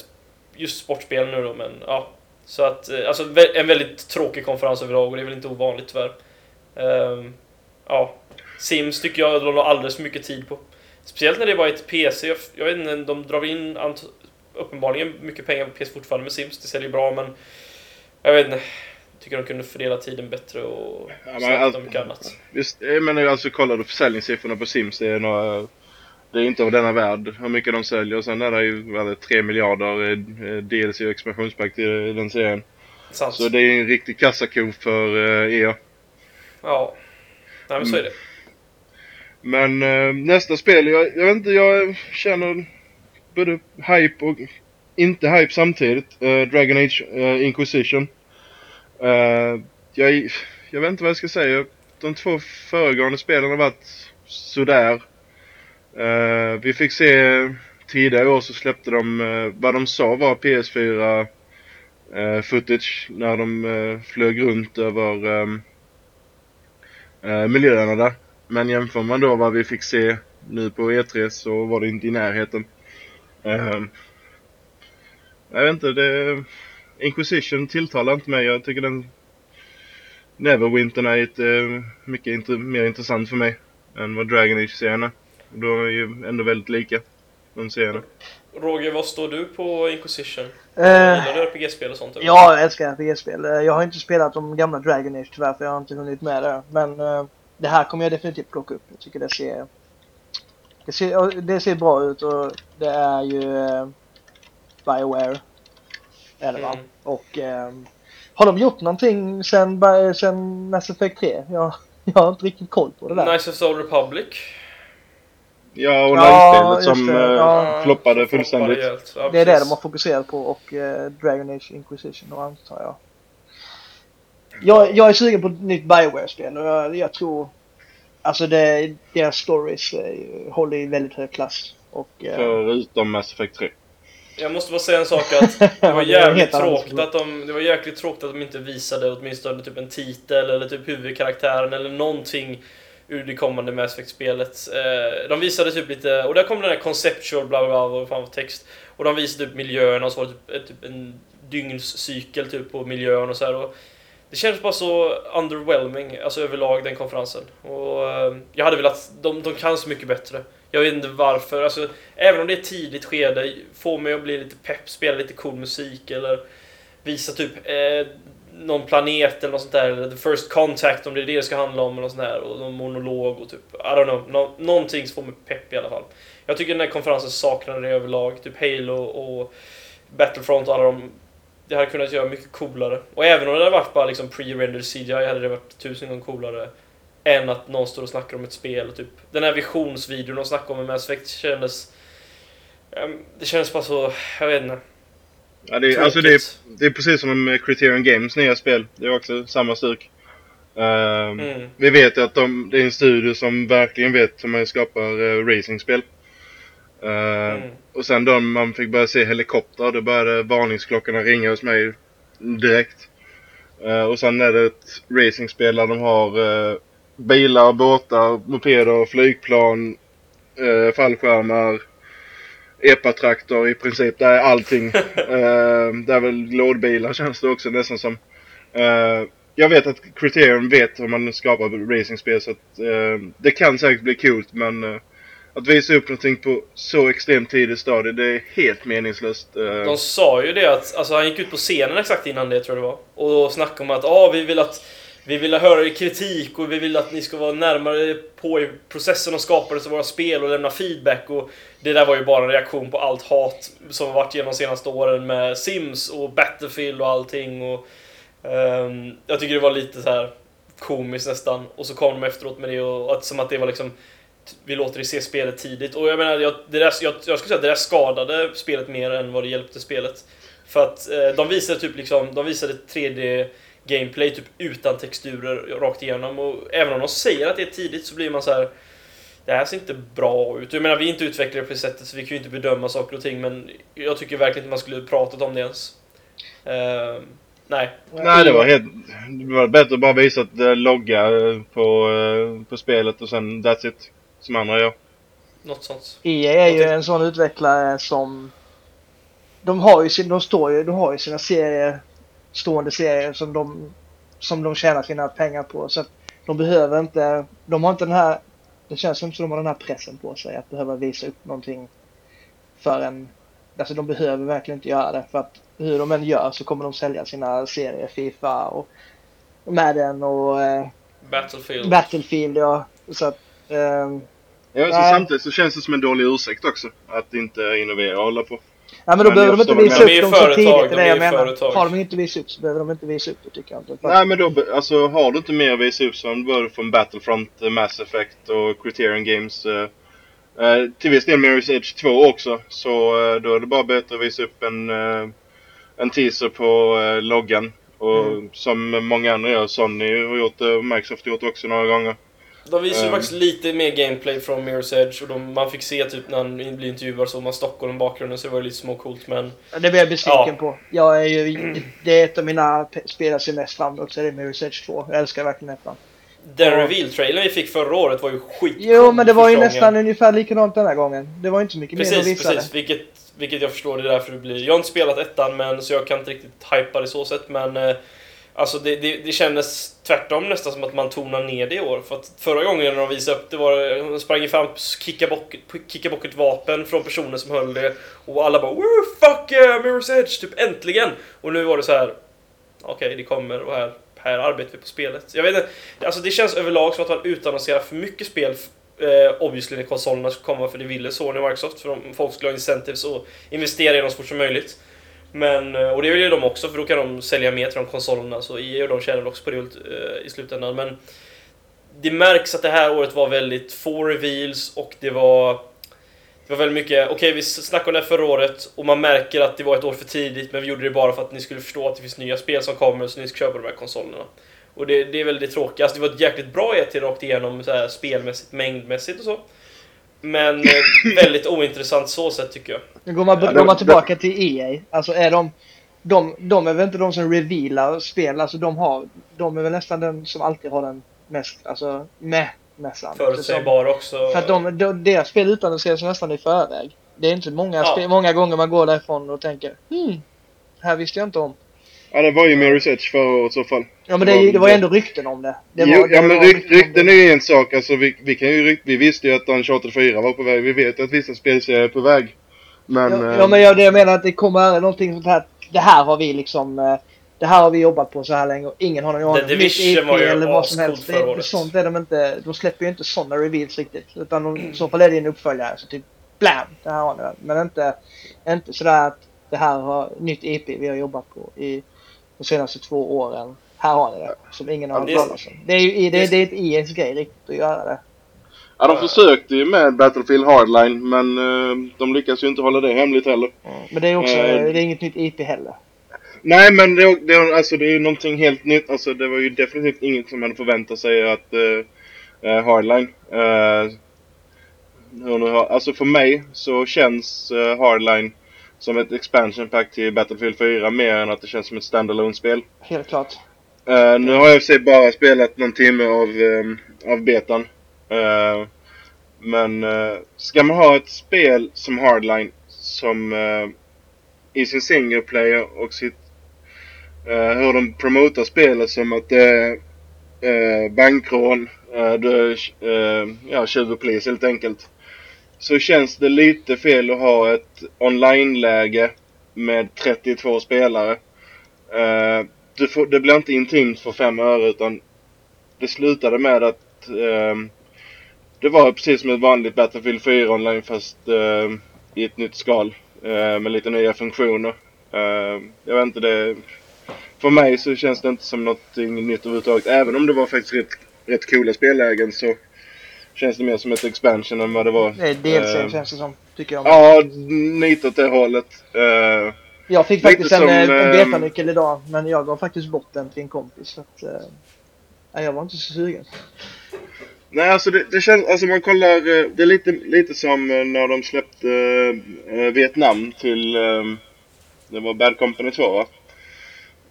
just sportspel nu då, men ja. Så att, eh, alltså en väldigt tråkig konferens överlag och det är väl inte ovanligt tyvärr. Ehm, ja, Sims tycker jag de la alldeles för mycket tid på. Speciellt när det var ett PC. Jag, jag vet inte, de drar in uppenbarligen mycket pengar på PC fortfarande med Sims. Det säljer bra men jag vet inte. Tycker de kunde fördela tiden bättre och Ja, men mycket annat. Just, jag menar alltså kollar du försäljningssiffrorna på Sims, det är några... Det är inte av denna värld hur mycket de säljer. Och sen är det ju är det, 3 miljarder eh, DLC och expansionspack till den serien. Sant. Så det är en riktig kassako för eh, er. Ja. Nej men så är det. Men eh, nästa spel, jag, jag vet inte, jag känner både hype och inte hype samtidigt. Eh, Dragon Age eh, Inquisition. Eh, jag, jag vet inte vad jag ska säga. De två föregående spelen har varit sådär. Uh, vi fick se tidigare i år så släppte de uh, vad de sa var PS4 uh, eh, footage när de uh, flög runt över um, miljöerna där. Men jämför man då vad vi fick se nu på E3 så var det inte i närheten. Ehm, jag vet inte, det... Inquisition tilltalar inte mig. Jag tycker den Neverwinter är ett, mycket int- mer intressant för mig än vad Dragon Age-serien är. De är ju ändå väldigt lika, de serierna. Roger, vad står du på Inquisition? Eh, Gillar du RPG-spel och sånt? eller? Ja, jag älskar RPG-spel. Eh, Jag har inte spelat de gamla Dragon Age tyvärr för jag har inte hunnit med det. Men eh, det här kommer jag definitivt plocka upp. Jag tycker det ser... Det ser, det ser bra ut och det är ju eh, Bioware. Va? Mm. Och eh, har de gjort någonting sen, sen Mass Effect 3? Jag, jag har inte riktigt koll på det där. Knights of the Old Republic. Ja, och Ja, livespelet som det. eh, Ja. floppade fullständigt. Ja, det är det de har fokuserat på och eh, Dragon Age Inquisition då antar jag. Jag, jag är sugen på ett nytt Bioware-spel och jag, jag tror Alltså det, deras stories eh, håller i väldigt hög klass. Och, eh, Förutom Mass Effect 3. Jag måste bara säga en sak att det var jävligt tråkigt att de, det var jäkligt tråkigt att de inte visade åtminstone typ en titel eller typ huvudkaraktären eller någonting ur det kommande Mass Effect-spelet. Eh, de visade typ lite, och där kom den här conceptual bla bla bla, vad fan för text. Och de visade typ miljöerna och så var det typ, eh, typ en dygnscykel typ på miljön och så här. Och det kändes bara så underwhelming, alltså överlag den konferensen. Och eh, jag hade velat, de, de kan så mycket bättre. Jag vet inte varför, alltså även om det är ett tidigt skede, få mig att bli lite pepp, spela lite cool musik eller visa typ eh, någon planet eller något sånt där, eller the first contact om det är det det ska handla om eller något sånt där, och någon monolog och typ, I don't know, nå någonting som får mig pepp i alla fall. Jag tycker den här konferensen saknade det överlag, typ Halo och Battlefront och alla de det hade kunnat göra mycket coolare. Och även om det hade varit bara liksom pre-rendered CGI hade det varit tusen gånger coolare än att någon står och snackar om ett spel. Typ. Den här visionsvideon de snackade om med Mass Effect kändes... Ehm, det kändes bara så, jag vet inte. Ja, det, är- alltså det, är, det är precis som med Criterion Games nya spel. Det är också samma stuk. Ehm, Mm. Vi vet ju att de, det är en studio som verkligen vet hur man skapar uh, racingspel. Ehm, Mm. Och sen då man fick börja se helikoptrar, då började varningsklockorna ringa hos mig direkt. Eh, och sen är det ett racingspel där de har eh, bilar, båtar, mopeder, flygplan, uh, fallskärmar, epatraktor i princip. Det är allting. uh, det är väl lådbilar känns det också nästan som. Eh, jag vet att Criterion vet hur man skapar racingspel så att eh, det kan säkert bli coolt men eh, att visa upp någonting på så extremt tidigt stadie, det är helt meningslöst. Eh, De sa ju det att, alltså han gick ut på scenen exakt innan det tror jag det var. Och snackade om att ah, vi vill att vi vill höra er kritik och vi vill att ni ska vara närmare på i processen och skapandet av våra spel och lämna feedback och det där var ju bara en reaktion på allt hat som har varit genom de senaste åren med Sims och Battlefield och allting och um, jag tycker det var lite så här komiskt nästan och så kom de efteråt med det och att, som att det var liksom vi låter dig se spelet tidigt. Och jag menar, jag, det där, jag, jag skulle säga att det där skadade spelet mer än vad det hjälpte spelet. För att eh, de visade typ liksom, de visade 3D gameplay typ utan texturer rakt igenom och även om de säger att det är tidigt så blir man så här. Det här ser inte bra ut. Jag menar vi är inte utvecklare på det sättet så vi kan ju inte bedöma saker och ting men jag tycker verkligen inte man skulle pratat om det ens. Eh, nej. Nej, det var helt... Det var bättre att bara visa att det logga eh, på, eh, på spelet och sen that's it. Som andra gör. Något sånt. EA är ju en sån utvecklare som... De har ju, sin, de står ju, de har ju sina serier, stående serier som de, som de tjänar sina pengar på. Så att de behöver inte, de har inte den här, det känns inte som de har den här pressen på sig att behöva visa upp någonting för en, alltså de behöver verkligen inte göra det för att hur de än gör så kommer de sälja sina serier, Fifa och Madden och eh, Battlefield. Battlefield ja. Så att, ehm, Ja, så Nej. samtidigt så känns det som en dålig ursäkt också. Att inte innovera och hålla på. Ja men då Men behöver de inte visa du upp dem så företag, tidigt, det de är det jag menar. företag. Har de inte visat upp så behöver de inte visa upp det tycker jag inte. Nej men då, alltså har du inte mer att visa upp som både från Battlefront, eh, Mass Effect och Criterion Games. Eh, eh, till viss del Mirror's Edge 2 också. Så eh, då är det bara bättre att visa upp en, eh, en teaser på eh, loggan. Och Mm. som många andra gör. Sony har gjort det och Microsoft har gjort det också några gånger. De visade ju Ehm. faktiskt lite mer gameplay från Mirror's Edge och de, man fick se typ när han blir intervjuad så man Stockholm i bakgrunden så det var lite småcoolt men... Det blir jag besviken Ja. på. Jag är ju, det är ett av mina pe- spel jag ser mest fram emot, så är det Mirror's Edge 2. Jag älskar verkligen ettan. Den Ja. reveal-trailern vi fick förra året var ju skitcool. Jo, men det var ju nästan ungefär likadant den här gången. Det var inte så mycket mer de Precis, visade. precis. Vilket, vilket jag förstår, det är därför det blir... Jag har inte spelat ettan, men, så jag kan inte riktigt hypa det så sett, men... Alltså det, det, det kändes tvärtom nästan som att man tonar ner det i år. För att förra gången när de visade upp det var de sprang fram kicka bort, kicka bort ett vapen från personen som höll det och alla bara Woo, fuck yeah, Mirror's Edge, typ äntligen! Och nu var det så här. Okej, det kommer och här, här arbetar vi på spelet. Jag vet inte, alltså det känns överlag som att man utannonserar för mycket spel eh, obviously när konsolerna ska komma för det ville Sony och Microsoft för de, folk skulle ha incentives och investera i dem så fort som möjligt. Men, eh, och det vill ju de också för då kan de sälja mer till de konsolerna så EA och de tjänar väl också på det eh, i slutändan. Men det märks att det här året var väldigt få reveals och det var det var väldigt mycket, okej vi snackade om det här förra året och man märker att det var ett år för tidigt men vi gjorde det bara för att ni skulle förstå att det finns nya spel som kommer så ni ska köpa de här konsolerna. Och det, det är väl det tråkiga, alltså det var ett jäkligt bra E3 rakt igenom så här, spelmässigt, mängdmässigt och så. Men eh, väldigt ointressant så sett tycker jag. Nu går man, Ja, går man tillbaka till EA. Alltså är de... De, de är väl inte de som revealar spel. Alltså de har... De är väl nästan den som alltid har den mest... Alltså med mässan. Förutsägbar också. För att de, de, deras spel utannonseras nästan i förväg. Det är inte många, Ja. spel, många gånger man går därifrån och tänker hmm, här visste jag inte om. Ja det var ju Mirror's Edge förra året i så fall. Ja men det, det var ju ändå rykten om det. det jo, var, det ja men ryk, rykten det. är ju en sak. Alltså vi, vi kan ju ryk, Vi visste ju att Uncharted 4 var på väg. Vi vet ju att vissa spelserier är på väg. Men... Ja, eh, ja men jag, det jag menar att det kommer någonting sånt här. Det här har vi liksom... eh, Det här har vi jobbat på så här länge och ingen har någon aning. The Nytt Division IP var ju eller vad som helst. Det, året. sånt är de inte. De släpper ju inte såna reveals riktigt. Utan de, i så fall är det en uppföljare. Så typ blam! Det här har ni. det. Men inte, inte sådär att det här har nytt IP vi har jobbat på i de senaste två åren. Här har ni det. Som ingen har hört det är- talas om. Det är ju det, det är- det är ett EA's grej riktigt att göra det. Ja, de försökte ju med Battlefield Hardline men eh, de lyckas ju inte hålla det hemligt heller. Men det är också, Eh, det är inget nytt IP heller. Nej men det, det, alltså, det är ju någonting helt nytt. Alltså det var ju definitivt inget som man förväntade sig att eh, Hardline. alltså för mig så känns Hardline som ett expansion pack till Battlefield 4 mer än att det känns som ett standalone spel Helt klart. Eh, nu har jag i och för sig bara spelat någon timme av, eh, av betan. Eh, men uh, ska man ha ett spel som Hardline som i sin single player och sitt hur de promotar spelet som att det är uh, bankrån, uh, du är uh, ja, 20 polis helt enkelt. Så känns det lite fel att ha ett online-läge med 32 spelare. Eh, du får, det blir inte intimt för fem öre utan det slutade med att ehm, det var precis som ett vanligt Battlefield 4 online fast ehm, i ett nytt skal eh, med lite nya funktioner. Ehm, jag vet inte, det... För mig så känns det inte som någonting nytt överhuvudtaget. Även om det var faktiskt rätt, rätt coola spellägen så känns det mer som ett expansion än vad det var. Det är DLC Eh, känns det som, tycker jag. Ja, lite åt det hållet. Eh, Jag fick faktiskt en, som, eh, en betanyckel idag, men jag gav faktiskt bort den till en kompis. Så att, eh, jag var inte så sugen. Nej, alltså det, det känns, alltså man kollar, eh, det är lite, lite som eh, när de släppte eh, Vietnam till, eh, det var Bad Company 2 va?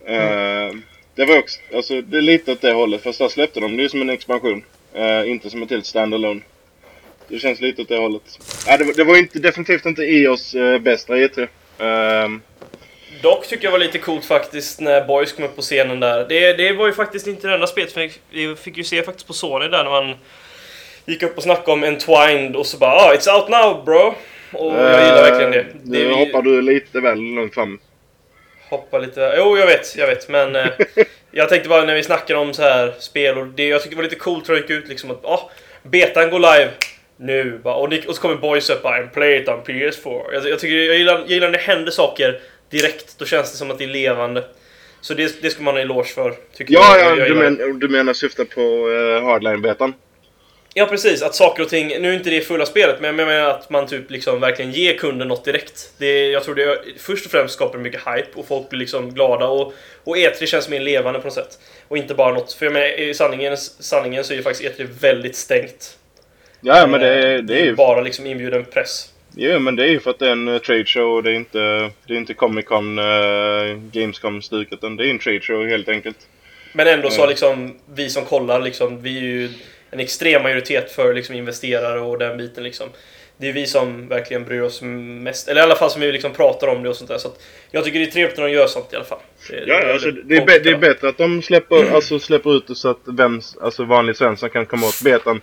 Eh, det var också, alltså det är lite åt det hållet, fast där släppte de det är som en expansion. Eh, inte som ett helt standalone. Det känns lite åt det hållet. Ja, det, var- det var inte, definitivt inte EOS eh, bästa E3. Eh, Dock tycker jag var lite coolt faktiskt när Boys kom upp på scenen där. Det, det var ju faktiskt inte det enda spelet, för vi fick ju se faktiskt på Sony där när man gick upp och snackade om Entwined och så bara ah, It's out now bro! Och jag gillar verkligen det. det Nu är- hoppar du lite väl långt fram. Hoppa lite. Jo, jag vet, jag vet. Men eh, jag tänkte bara när vi snackar om så här spel och det, jag tycker det var lite coolt att gick ut liksom att ah, betan går live nu. Bara, och, och så kommer boys upp and play it on PS4. Jag, jag, tycker, jag, gillar, jag gillar när det händer saker direkt. Då känns det som att det är levande. Så det, det ska man ha en eloge för. Tycker Ja, jag, ja du, men, du menar syftar på uh, Hardline-betan? Ja precis, att saker och ting, nu är inte det fulla spelet, men jag menar att man typ liksom verkligen ger kunden något direkt. Det, jag tror det först och främst skapar mycket hype och folk blir liksom glada och, och E3 känns mer levande på något sätt. Och inte bara något, för jag menar i sanningen, sanningen så är ju faktiskt E3 väldigt stängt. Ja, men det, Eh, det är ju... bara liksom inbjuden press. Jo, men det är ju för att det är en eh, trade show och det är inte, det är inte Comic Con, uh, Gamescom-stuket. utan Det är en trade show helt enkelt. Men ändå så liksom vi som kollar liksom, vi är ju en extrem majoritet för liksom investerare och den biten liksom. Det är vi som verkligen bryr oss mest, eller i alla fall som vi liksom pratar om det och sånt där. Så att jag tycker det är trevligt när de gör sånt i alla fall. Det, Ja, det- alltså, det, är, det är bättre att de släpper, alltså, släpper ut det så att vem, alltså vanlig svensson kan komma åt betan.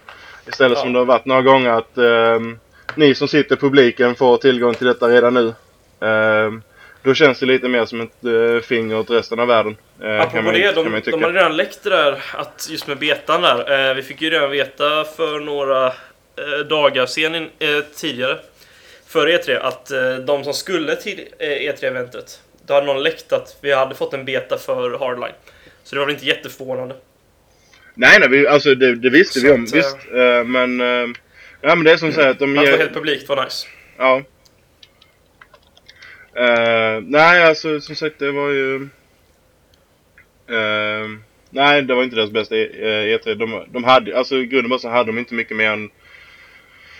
Istället Ja. som det har varit några gånger att ehm, ni som sitter i publiken får tillgång till detta redan nu. Ehm, då känns det lite mer som ett uh, finger åt resten av världen. Uh, Apropå det, kan de, man ju tycka. de hade redan läckt det där att just med betan där. Eh, vi fick ju redan veta för några eh, dagar sen eh, tidigare, före E3, att eh, de som skulle till eh, E3-eventet, då hade någon läckt att vi hade fått en beta för Hardline. Så det var väl inte jätteförvånande. Nej, nej, vi, alltså det, det visste Så vi om. att, eh, visst. Eh, men, eh, ja, men det är som säger att de Att ger... vara helt publikt var nice. Ja. Eh, nej, alltså som sagt det var ju... eh, nej, det var inte deras bästa E- eh, E3. De, de hade, alltså i grunden bara så hade de inte mycket mer än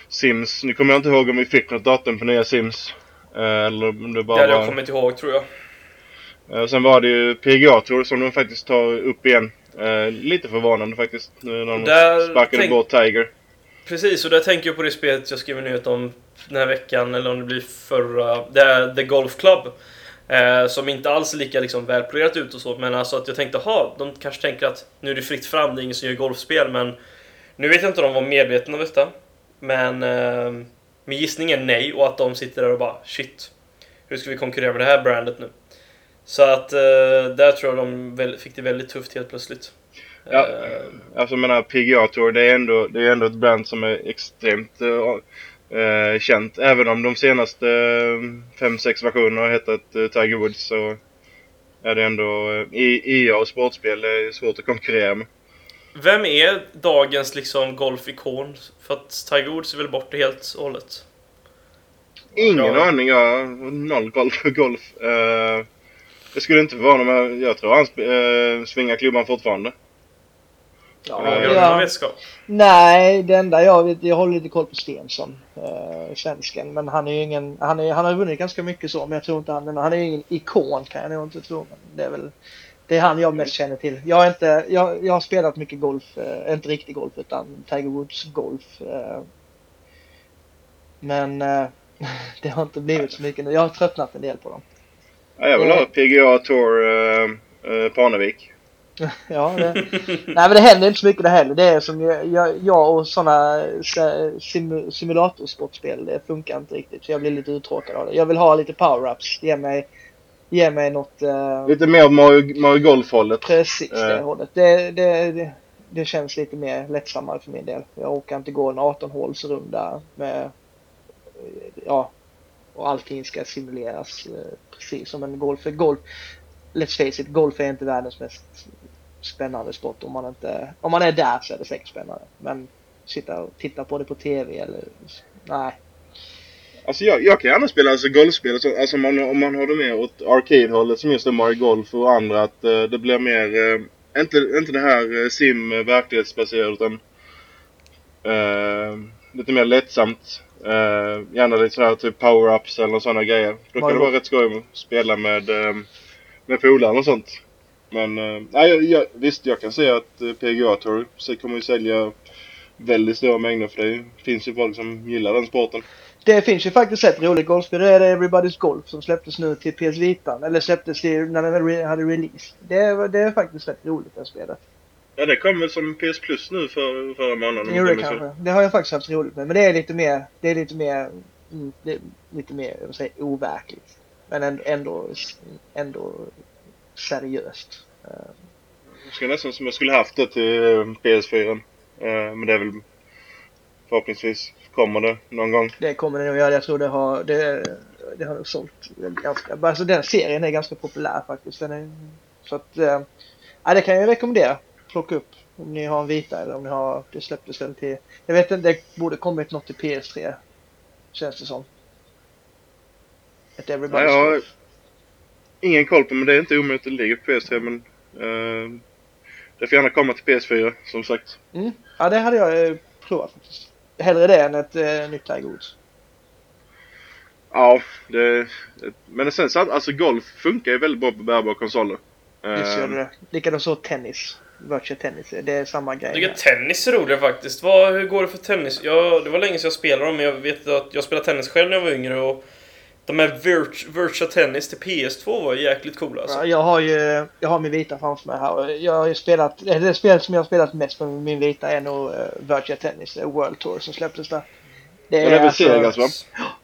Sims. Nu kommer jag inte ihåg om vi fick något datum på nya Sims. Eh, eller om det Det bara hade jag kommit ihåg tror jag. Sen var det ju PGA Tour som de faktiskt tar upp igen. Lite förvånande faktiskt. När de Där sparkade tänk- bort Tiger. Precis, och där tänker jag på det spelet jag skrev en nyhet om den här veckan, eller om det blir förra. Det är The Golf Club. Eh, som inte alls är lika liksom, välpolerat ut och så, men alltså att jag tänkte, ha de kanske tänker att nu är det fritt fram, det är ingen som gör golfspel, men nu vet jag inte om de var medvetna om detta. Men eh, min gissning är nej, och att de sitter där och bara shit, hur ska vi konkurrera med det här brandet nu? Så att eh, där tror jag de fick det väldigt tufft helt plötsligt. Ja. Eh, Alltså jag menar PGA Tour det är ändå, det är ändå ett brand som är extremt eh, eh, känt. Även om de senaste 5-6 versionerna har hetat eh, Tiger Woods så är det ändå eh, i IA och sportspel är svårt att konkurrera med. Vem är dagens liksom golfikon? För att Tiger Woods är väl borta helt och hållet? Ingen Ja. aning, jag noll koll på golf. Eh, det skulle inte förvåna mig. Jag tror han eh, svingar klubban fortfarande. Ja, Ja, Har jag du ja. någon vetskap? Nej, det enda jag vet, jag håller lite koll på Stensson, eh, svensken. Men han är ju ingen, han, är, han har vunnit ganska mycket så, men jag tror inte han, han är ingen ikon kan jag nog inte tro. Men det är väl, det är han jag mest känner till. Jag, är inte, jag, jag har spelat mycket golf, eh, inte riktig golf utan Tiger Woods golf. Eh, men eh, det har inte blivit så mycket nu. Jag har tröttnat en del på dem. Ja, jag vill ha PGA Tour eh, eh, Parnevik. Ja, det, nej men det händer inte så mycket det heller. Det är som jag, jag, och sådana sim, simulatorsportspel, det funkar inte riktigt. Så jag blir lite uttråkad av det. Jag vill ha lite power-ups. Ge mig, ge mig något, eh, Lite mer Mario, Mario Golf-hållet. precis det Eh. hållet. Det, det, det, det känns lite mer lättsammare för min del. Jag orkar inte gå en 18-hålsrunda med, eh, ja, och allting ska simuleras eh, precis som en golf. För golf, let's face it, golf är inte världens mest spännande sport. Om man, inte, om man är där så är det säkert spännande. Men sitta och titta på det på TV eller nej. Alltså jag, jag kan gärna spela alltså golfspel och så, alltså om man, om man har det mer åt arcade-hållet som just Mario Golf och andra att eh, det blir mer, eh, inte, inte det här eh, sim verklighetsbaserat utan lite mer lättsamt. Gärna lite sådär typ power-ups eller sådana grejer. Då kan Mario det vara rätt skoj att spela med, med polare och sånt. Men eh, nej, jag, jag, visst jag kan säga att eh, PGA Tour så kommer ju sälja väldigt stora mängder för det finns ju folk som gillar den sporten. Det finns ju faktiskt ett roligt golfspel. Det är Everybody's Golf som släpptes nu till PS Vita. Eller släpptes till när den hade release. Det är, det är faktiskt rätt roligt det spelet. Ja, det kom väl som PS Plus nu för, förra månaden. Jo, det kanske. Det har jag faktiskt haft roligt med. Men det är lite mer, det är lite mer, mm, det är lite mer, jag säga, overkligt. Men ändå, ändå, ändå seriöst. Jag skulle nästan som jag skulle haft det till eh, PS4. Eh, men det är väl förhoppningsvis kommer det någon gång. Det kommer det nog göra. Jag tror det har, det, det har nog sålt ganska, alltså den serien är ganska populär faktiskt. Den är, så att, eh, ja, det kan jag rekommendera. Plocka upp om ni har en vita eller om ni har, det släpptes väl till, jag vet inte, det borde kommit något till PS3. Känns det som. Ett Everybody's jag har Golf. Ingen koll på men det är inte omöjligt att det ligger på PS3 men eh, det får gärna komma till PS4 som sagt. Mm. Ja, det hade jag eh, provat faktiskt. Hellre det än ett eh, nytt Tiger Woods. Ja, det, men sen så att alltså golf funkar ju väldigt bra på bärbara konsoler. Visst gör Eh, det det. Likadant så tennis. Virtual tennis. Det är samma grej. Jag tycker tennis är roligare faktiskt. Vad, hur går det för tennis? Jag, det var länge sedan jag spelade dem, men jag vet att jag spelade tennis själv när jag var yngre och de här virt, Virtua Tennis till PS2 var jäkligt coola alltså. Ja, jag har ju jag har min vita framför mig här. Jag har ju spelat, det spelet som jag har spelat mest på min vita är nog uh, Virtua Tennis, är World Tour som släpptes där. Det Ja, det är alltså, Segas va?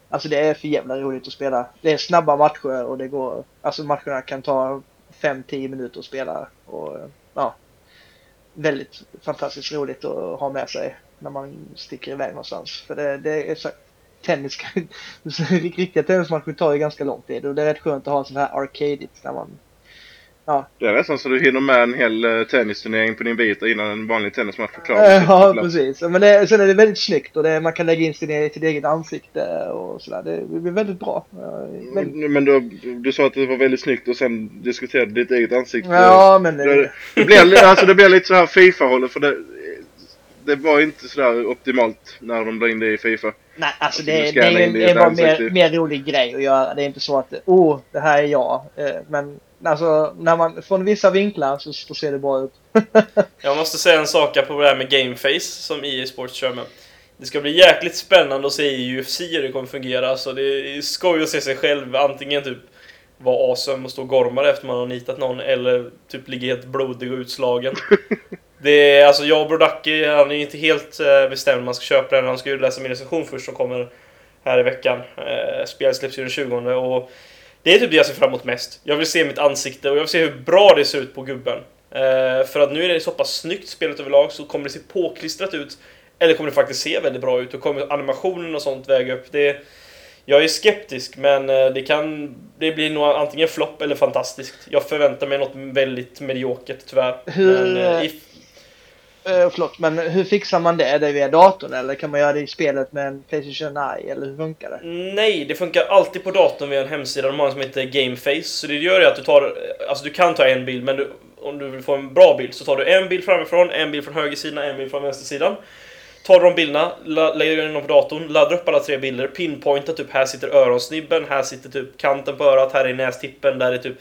alltså det är för jävla roligt att spela. Det är snabba matcher och det går, alltså matcherna kan ta 5-10 minuter att spela och eh, ja. Väldigt fantastiskt roligt att ha med sig när man sticker iväg någonstans. För det, det är tennis riktiga tennismatcher tar ju ganska lång tid och det är rätt skönt att ha en sån här arcadigt där man Det är nästan så du hinner med en hel eh, tennisturnering på din vita innan en vanlig tennismatch är klar. Eh, Ja, precis. Men det, sen är det väldigt snyggt och det, man kan lägga in sin, sitt eget ansikte och sådär. Det blir väldigt bra. Ja, väldigt, Men, du, du sa att det var väldigt snyggt och sen diskuterade ditt eget ansikte. ja, men det, Det, det, blir, alltså det blir lite så här Fifa-hållet för det, det var inte sådär optimalt när de la in det i Fifa. Nej, alltså det, det, är, det ansikte. mer, mer rolig grej att göra. Det är inte så att oh, det här är jag. Eh, Men alltså, när man, från vissa vinklar så, så ser det bra ut. Jag måste säga en sak på det här med Gameface som EA Sports kör med. Det ska bli jäkligt spännande att se i UFC hur det kommer fungera. Alltså det är skoj att se sig själv antingen typ vara awesome och stå och gorma efter man har nitat någon eller typ ligga helt blodig och utslagen. Det är alltså jag och Brodacki, han är ju inte helt eh, bestämd om man ska köpa den. Han ska ju läsa min recension först som kommer här i veckan. Eh, spelet släpps ju den 20 och det är typ det jag ser fram emot mest. Jag vill se mitt ansikte och jag vill se hur bra det ser ut på gubben. Eh, för att nu är det så pass snyggt spelet överlag så kommer det se påklistrat ut. Eller kommer det faktiskt se väldigt bra ut och kommer animationen och sånt väga upp det. Jag är skeptisk men det kan... Det blir nog antingen flopp eller fantastiskt. Jag förväntar mig något väldigt mediokert tyvärr. Hur, Men, eh, i, Eh, förlåt, men hur fixar man det? Är det via datorn eller kan man göra det i spelet med en Playstation Eye? Eller hur funkar det? Nej, det funkar alltid på datorn via en hemsida. De har en som heter Gameface. Så det gör är att du tar... Eh, alltså du kan ta en bild, men du, om du vill få en bra bild så tar du en bild framifrån, en bild från högersidan, en bild från vänstersidan. Tar du de bilderna, lägger in dem på datorn, laddar upp alla tre bilder, pinpointar typ här sitter öronsnibben, här sitter typ kanten på örat, här är nästippen, där är typ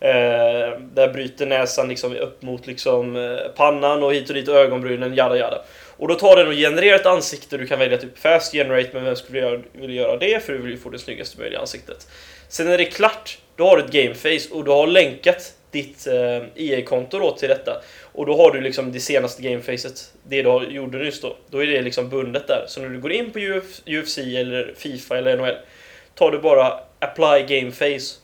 Eh, där bryter näsan liksom upp mot liksom eh, pannan och hit och dit och ögonbrynen, jada jada. Och då tar den och genererar ett ansikte, du kan välja typ fast generate, men vem skulle vilja, vilja göra det? För du vill ju få det snyggaste möjliga ansiktet. Sen när det är klart, då har du ett gameface och du har länkat ditt eh, EA-konto då till detta. Och då har du liksom det senaste gamefacet, det du har- gjorde nyss då. Då är det liksom bundet där. Så när du går in på Uf- UFC eller Fifa eller NHL, tar du bara apply gameface,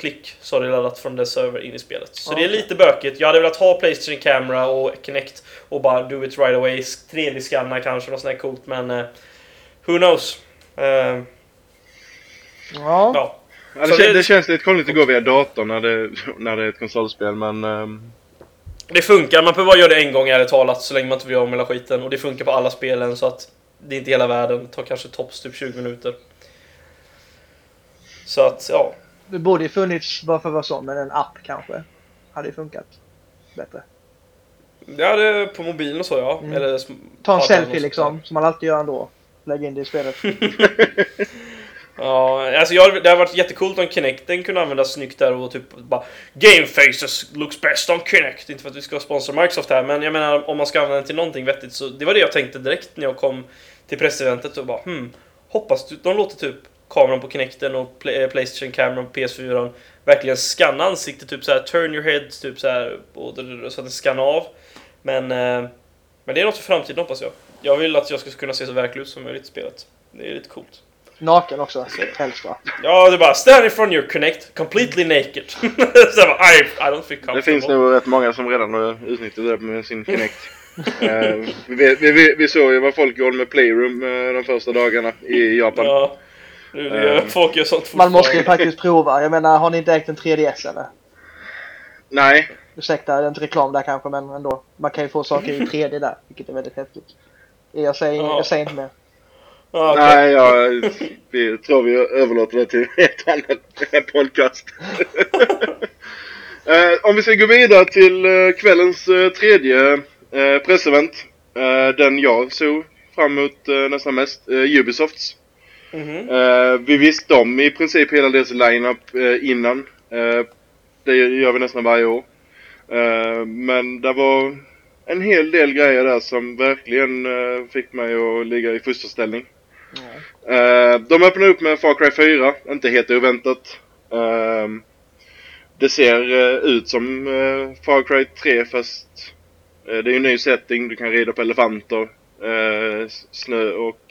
klick, så har det laddat från den server in i spelet. Så det är lite bökigt. Jag hade velat ha Playstation Camera och Kinect och bara do it right away. 3D-scanna kanske, något sånt där coolt, men eh, who knows? Eh, Ja. ja. Ja, det, kän, det- det känns lite konstigt att gå via datorn när det, när det är ett konsolspel men... ehm, Det funkar, man behöver bara göra det en gång ärligt talat så länge man inte vill göra om hela skiten. Och det funkar på alla spelen så att det är inte hela världen. Det tar kanske tops typ 20 minuter. Så att, ja. Det borde ju funnits, bara för att vara så, men en app kanske. Hade ju funkat bättre. Ja, det på mobilen och så ja. Mm. Eller, Ta en selfie liksom, som man alltid gör ändå. Lägg in det i spelet. Ja, alltså jag, det har varit jättekult om Kinecten kunde användas snyggt där och typ bara Game faces looks best on Kinect. Inte för att vi ska sponsra Microsoft här, men jag menar om man ska använda den till någonting vettigt så det var det jag tänkte direkt när jag kom till presseventet och bara hmm. hoppas du- de låter typ kameran på Kinecten och Play- eh, Playstation kameran på PS4 verkligen skanna ansiktet, typ så här turn your head, typ så här så att den skannar av. Men, eh, men det är något för framtiden hoppas jag. Jag vill att jag ska kunna se så verklig ut som möjligt i spelet. Det är lite coolt. Naken också, helst va? Ja, det är bara stand in front your Connect, completely naked. så bara, I, I don't feel comfortable. Det finns nog rätt många som redan har utnyttjat det med sin Kinect. Eh, vi, vi, vi, vi såg ju vad folk gjorde med Playroom de första dagarna i Japan. Ja. Det är det Eh. folk gör sånt Man måste ju faktiskt prova. Jag menar, har ni inte ägt en 3DS eller? Nej, Ursäkta, det är inte reklam där kanske, men ändå. Man kan ju få saker i 3D där, vilket är väldigt häftigt. Jag säger, Ja. jag säger inte mer. Ja, okej. nej, jag vi, tror vi överlåter det till ett annat podcast. Eh, om vi ska gå vidare till eh, kvällens eh, tredje eh, pressevent. Eh, den jag såg fram emot eh, nästan mest. Eh, Ubisofts. Mhm. Eh, vi visste om i princip hela deras lineup eh, innan. Eh, det gör vi nästan varje år. Men det var en hel del grejer där som verkligen fick mig att ligga i första ställning. Eh, de öppnar upp med Far Cry 4, inte helt oväntat. Det ser ut som Far Cry 3 fast det är ju en ny setting, du kan rida på elefanter, snö och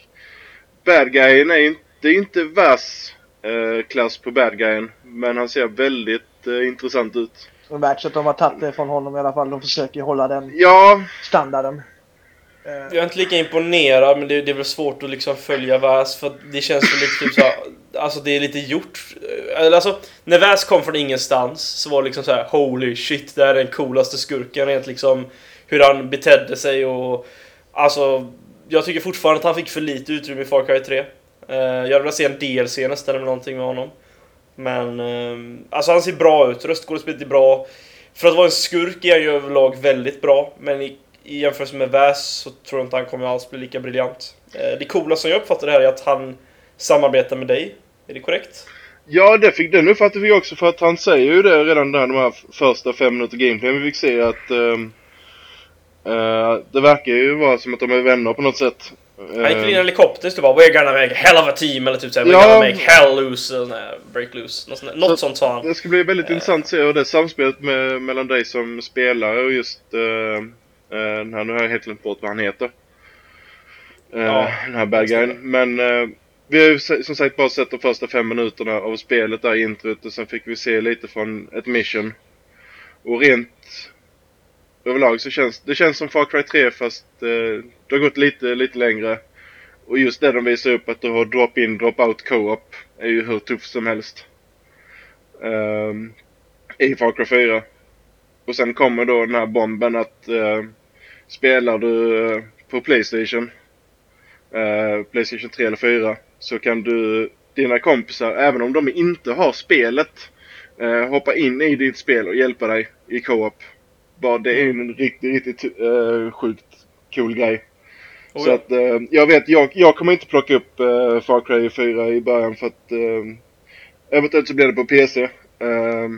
bad guyen är inte, det är inte vass eh, klass på bad guyen men han ser väldigt eh, intressant ut. Det märks att de har tagit det från honom i alla fall. De försöker hålla den Ja, standarden. Eh, Jag är inte lika imponerad men det, det är väl svårt att liksom följa Väs för att det känns väl lite typ så här, Alltså det är lite gjort. Eller alltså när Väs kom från ingenstans så var det liksom så här holy shit det här är den coolaste skurken rent liksom hur han betedde sig och alltså jag tycker fortfarande att han fick för lite utrymme i Far Cry 3. Eh, jag hade velat se en DLC nästan eller någonting med honom. Men ehm, alltså han ser bra ut, röstskådespelet är bra. För att vara en skurk är han ju överlag väldigt bra, men i, i jämförelse med Väs så tror jag inte han kommer alls bli lika briljant. Eh, det coola som jag uppfattar det här är att han samarbetar med dig. Är det korrekt? Ja, det fick, den uppfattningen också för att han säger ju det redan där de här första fem minuter gameplay vi fick se att ehm, eh, det verkar ju vara som att de är vänner på något sätt. Han gick in i en helikopter så bara We're gonna make hell of a team eller typ såhär We're Ja. gonna make hell loose eller här, break loose. Något, sånt, något sånt sa han. det ska bli väldigt Eh. intressant att se hur det samspelet med, mellan dig som spelare och just uh, den här, nu har jag helt glömt bort vad han heter. Eh, Ja, den här bad guyen. Men eh, vi har ju som sagt bara sett de första fem minuterna av spelet där introt och sen fick vi se lite från ett mission. Och rent överlag så känns det känns som Far Cry 3 fast eh, det har gått lite, lite längre. Och just det de visar upp att du har drop-in, drop-out co-op är ju hur tufft som helst. Um, I Far Cry 4. Och sen kommer då den här bomben att uh, spelar du uh, på Playstation, uh, Playstation 3 eller 4, så kan du, dina kompisar, även om de inte har spelet, hoppa in i ditt spel och hjälpa dig i co-op. Bara det är en riktigt, riktigt eh, sjukt cool grej. Oh, Så ja. att eh, jag vet, jag, jag kommer inte plocka upp eh, Far Cry 4 i början för att eh, eventuellt så blir det på PC. Eh,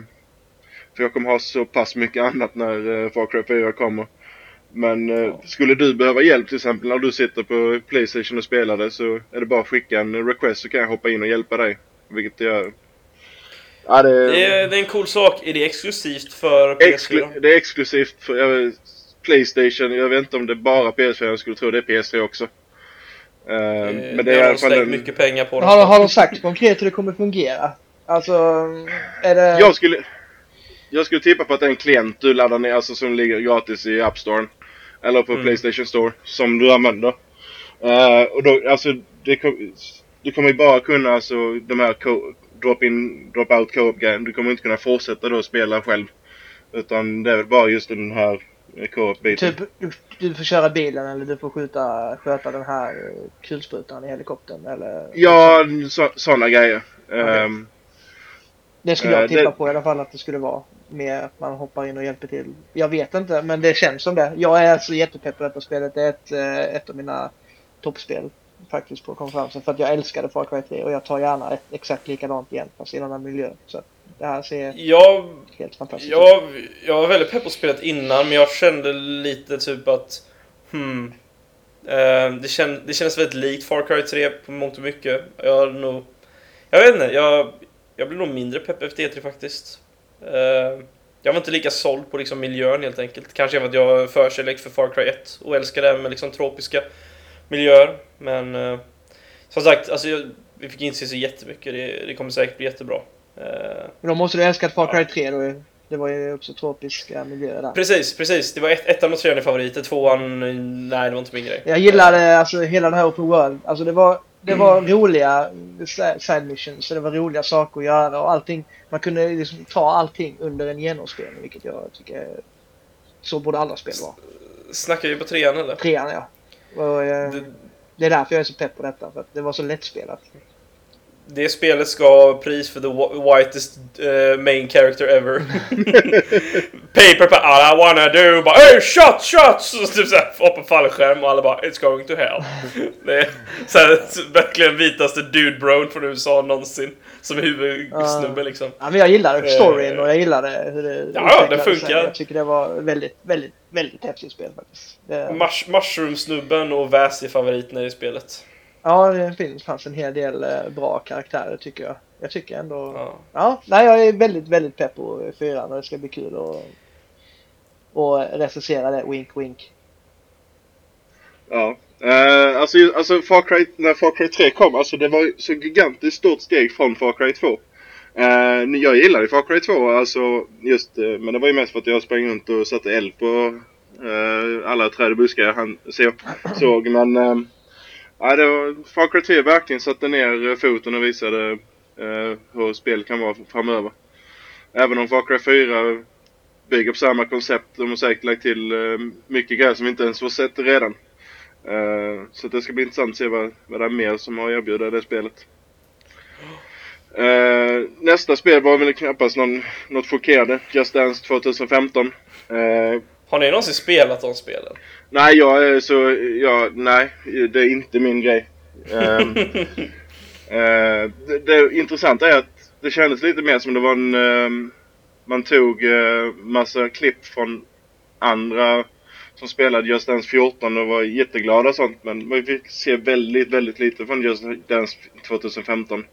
för jag kommer ha så pass mycket annat när Far Cry 4 kommer. Men Ja. skulle du behöva hjälp till exempel när du sitter på Playstation och spelar det så är det bara att skicka en request så kan jag hoppa in och hjälpa dig. Vilket jag... Ja, det, Det är, det är en cool sak. Är det exklusivt för PS4? Exklu- det är exklusivt för jag vet, Playstation. Jag vet inte om det är bara PS4. Jag skulle tro det är PS3 också. Eh, men det är i har alla fall en... mycket pengar på. har, har de sagt konkret hur det kommer fungera? Alltså, är det... Jag skulle... Jag skulle tippa på att det är en klient du laddar ner, alltså som ligger gratis i App Store. Eller på Mm. Playstation Store, som du använder. Eh, och då, alltså, det kom, du kommer ju bara kunna, alltså, de här drop-in, drop-out co-op grejen. Du kommer inte kunna fortsätta då spela själv. Utan det är väl bara just den här eh, co-op-biten. Typ, du, du får köra bilen eller du får skjuta, sköta den här eh, kulsprutan i helikoptern eller... Ja, sådana grejer. Ehm, Det skulle eh, jag tippa det- på i alla fall att det skulle vara. Mer att man hoppar in och hjälper till. Jag vet inte, men det känns som det. Jag är alltså jättepepp på detta spelet. Det är ett, eh, ett av mina toppspel faktiskt på konferensen. För att jag älskade Far Cry 3 och jag tar gärna ett exakt likadant igen fast i en annan miljö. Så det här ser Jag, helt fantastiskt ut. jag, var väldigt pepp på spelet innan men jag kände lite typ att hmm, Eh, det, kän, det känns väldigt likt Far Cry 3 på mångt och mycket. Jag har nog... Jag vet inte, jag, jag blir nog mindre pepp efter E3 faktiskt. Eh, jag var inte lika såld på liksom miljön helt enkelt. Kanske för att jag har förkärlek för Far Cry 1 och älskar det här med liksom tropiska miljöer. Men eh, som sagt, alltså, jag, vi fick inte se så jättemycket. Det, det kommer säkert bli jättebra. Eh, Men då måste du älska Far Cry 3 då. Det var ju också tropiska miljöer där. precis, precis. Det var ett, ettan och trean i favoriter. Tvåan, nej det var inte min grej. Jag gillade alltså hela den här Open World. Alltså det var, det var roliga si- side missions. Så det var roliga saker att göra och allting. Man kunde liksom ta allting under en genomspelning vilket jag tycker så borde alla spel vara. Snackar vi på trean eller? Trean ja. Och, eh, Det, det är därför jag är så pepp på detta. För att det var så lättspelat. Det spelet ska ha pris för the wh- whitest eh, main character ever. Paper på all I wanna do bara Hey shots shots! Och typ såhär på fallskärm och alla bara It's going to hell. det är såhär, verkligen vitaste dude bro från USA någonsin. Som huvudsnubbe liksom. Ja, men jag gillade Eh, storyn och jag gillade hur det Ja, det sig. funkar. Jag tycker det var väldigt, väldigt, väldigt häftigt spel faktiskt. Det, Mush, Mushroom-snubben och Vass är favoriterna i spelet. Ja, det finns, fanns en hel del eh, bra karaktärer tycker jag. Jag tycker ändå... Ja. Ja, nej jag är väldigt, väldigt pepp på fyran och det ska bli kul att och recensera det, wink wink. Ja. Eh, alltså, alltså Far Cry, när Far Cry 3 kom, alltså det var så gigantiskt stort steg från Far Cry 2. Eh, jag gillade Far Cry 2, alltså just, eh, men det var ju mest för att jag sprang runt och satte eld på eh, alla träd och buskar jag såg. Men ja, det var, Far Cry 3 verkligen satte ner eh, foten och visade eh, hur spel kan vara framöver. Även om Far Cry 4 bygger på samma koncept. De har säkert lagt till eh, mycket grejer som vi inte ens har sett redan. Eh, så det ska bli intressant att se vad, vad det är mer som har att erbjuda det spelet. Eh, nästa spel var väl knappast någon, något chockerande. Just Dance 2015. Eh, Har ni någonsin spelat de spelen? Nej, jag är så... Ja, nej, det är inte min grej. Ehm, eh, det, det intressanta är att det kändes lite mer som det var en... ehm, man tog uh, massa klipp från andra som spelade Just Dance 14 och var jätteglada och sånt. Men man fick se väldigt, väldigt lite från Just Dance 2015.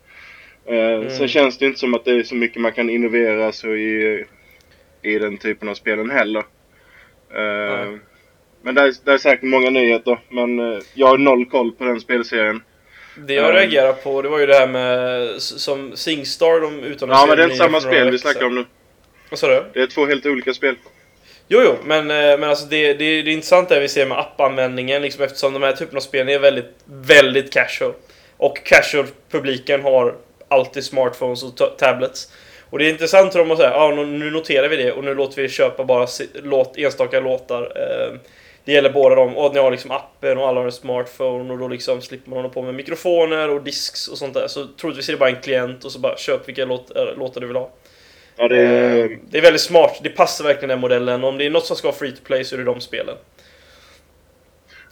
Eh, Sen känns det inte som att det är så mycket man kan innovera så i, i den typen av spelen heller. Nej. Men det är, det är säkert många nyheter. Men eh, jag har noll koll på den spelserien. Det jag Mm. reagerar på, det var ju det här med som Singstar, de utan Ja, men det är inte samma spel vi snackar om nu. Vad sa du? Det är två helt olika spel. Jo, jo, men, eh, men alltså det, det, det är intressant det vi ser med appanvändningen liksom, eftersom de här typen av spel är väldigt, väldigt casual. Och casual-publiken har alltid smartphones och ta- tablets. Och det är intressant hur de har sagt, ja nu- nu noterar vi det och nu låter vi köpa bara låt, enstaka låtar. Eh, Det gäller båda dem, och ni har liksom appen och alla har en smartphone och då liksom slipper man hålla på med mikrofoner och disks och sånt där. Så troligtvis är det bara en klient och så bara köp vilka låt, äh, låtar du vill ha. Ja, det är... Eh, Det är väldigt smart, det passar verkligen den modellen. Om det är något som ska vara free to play så är det de spelen.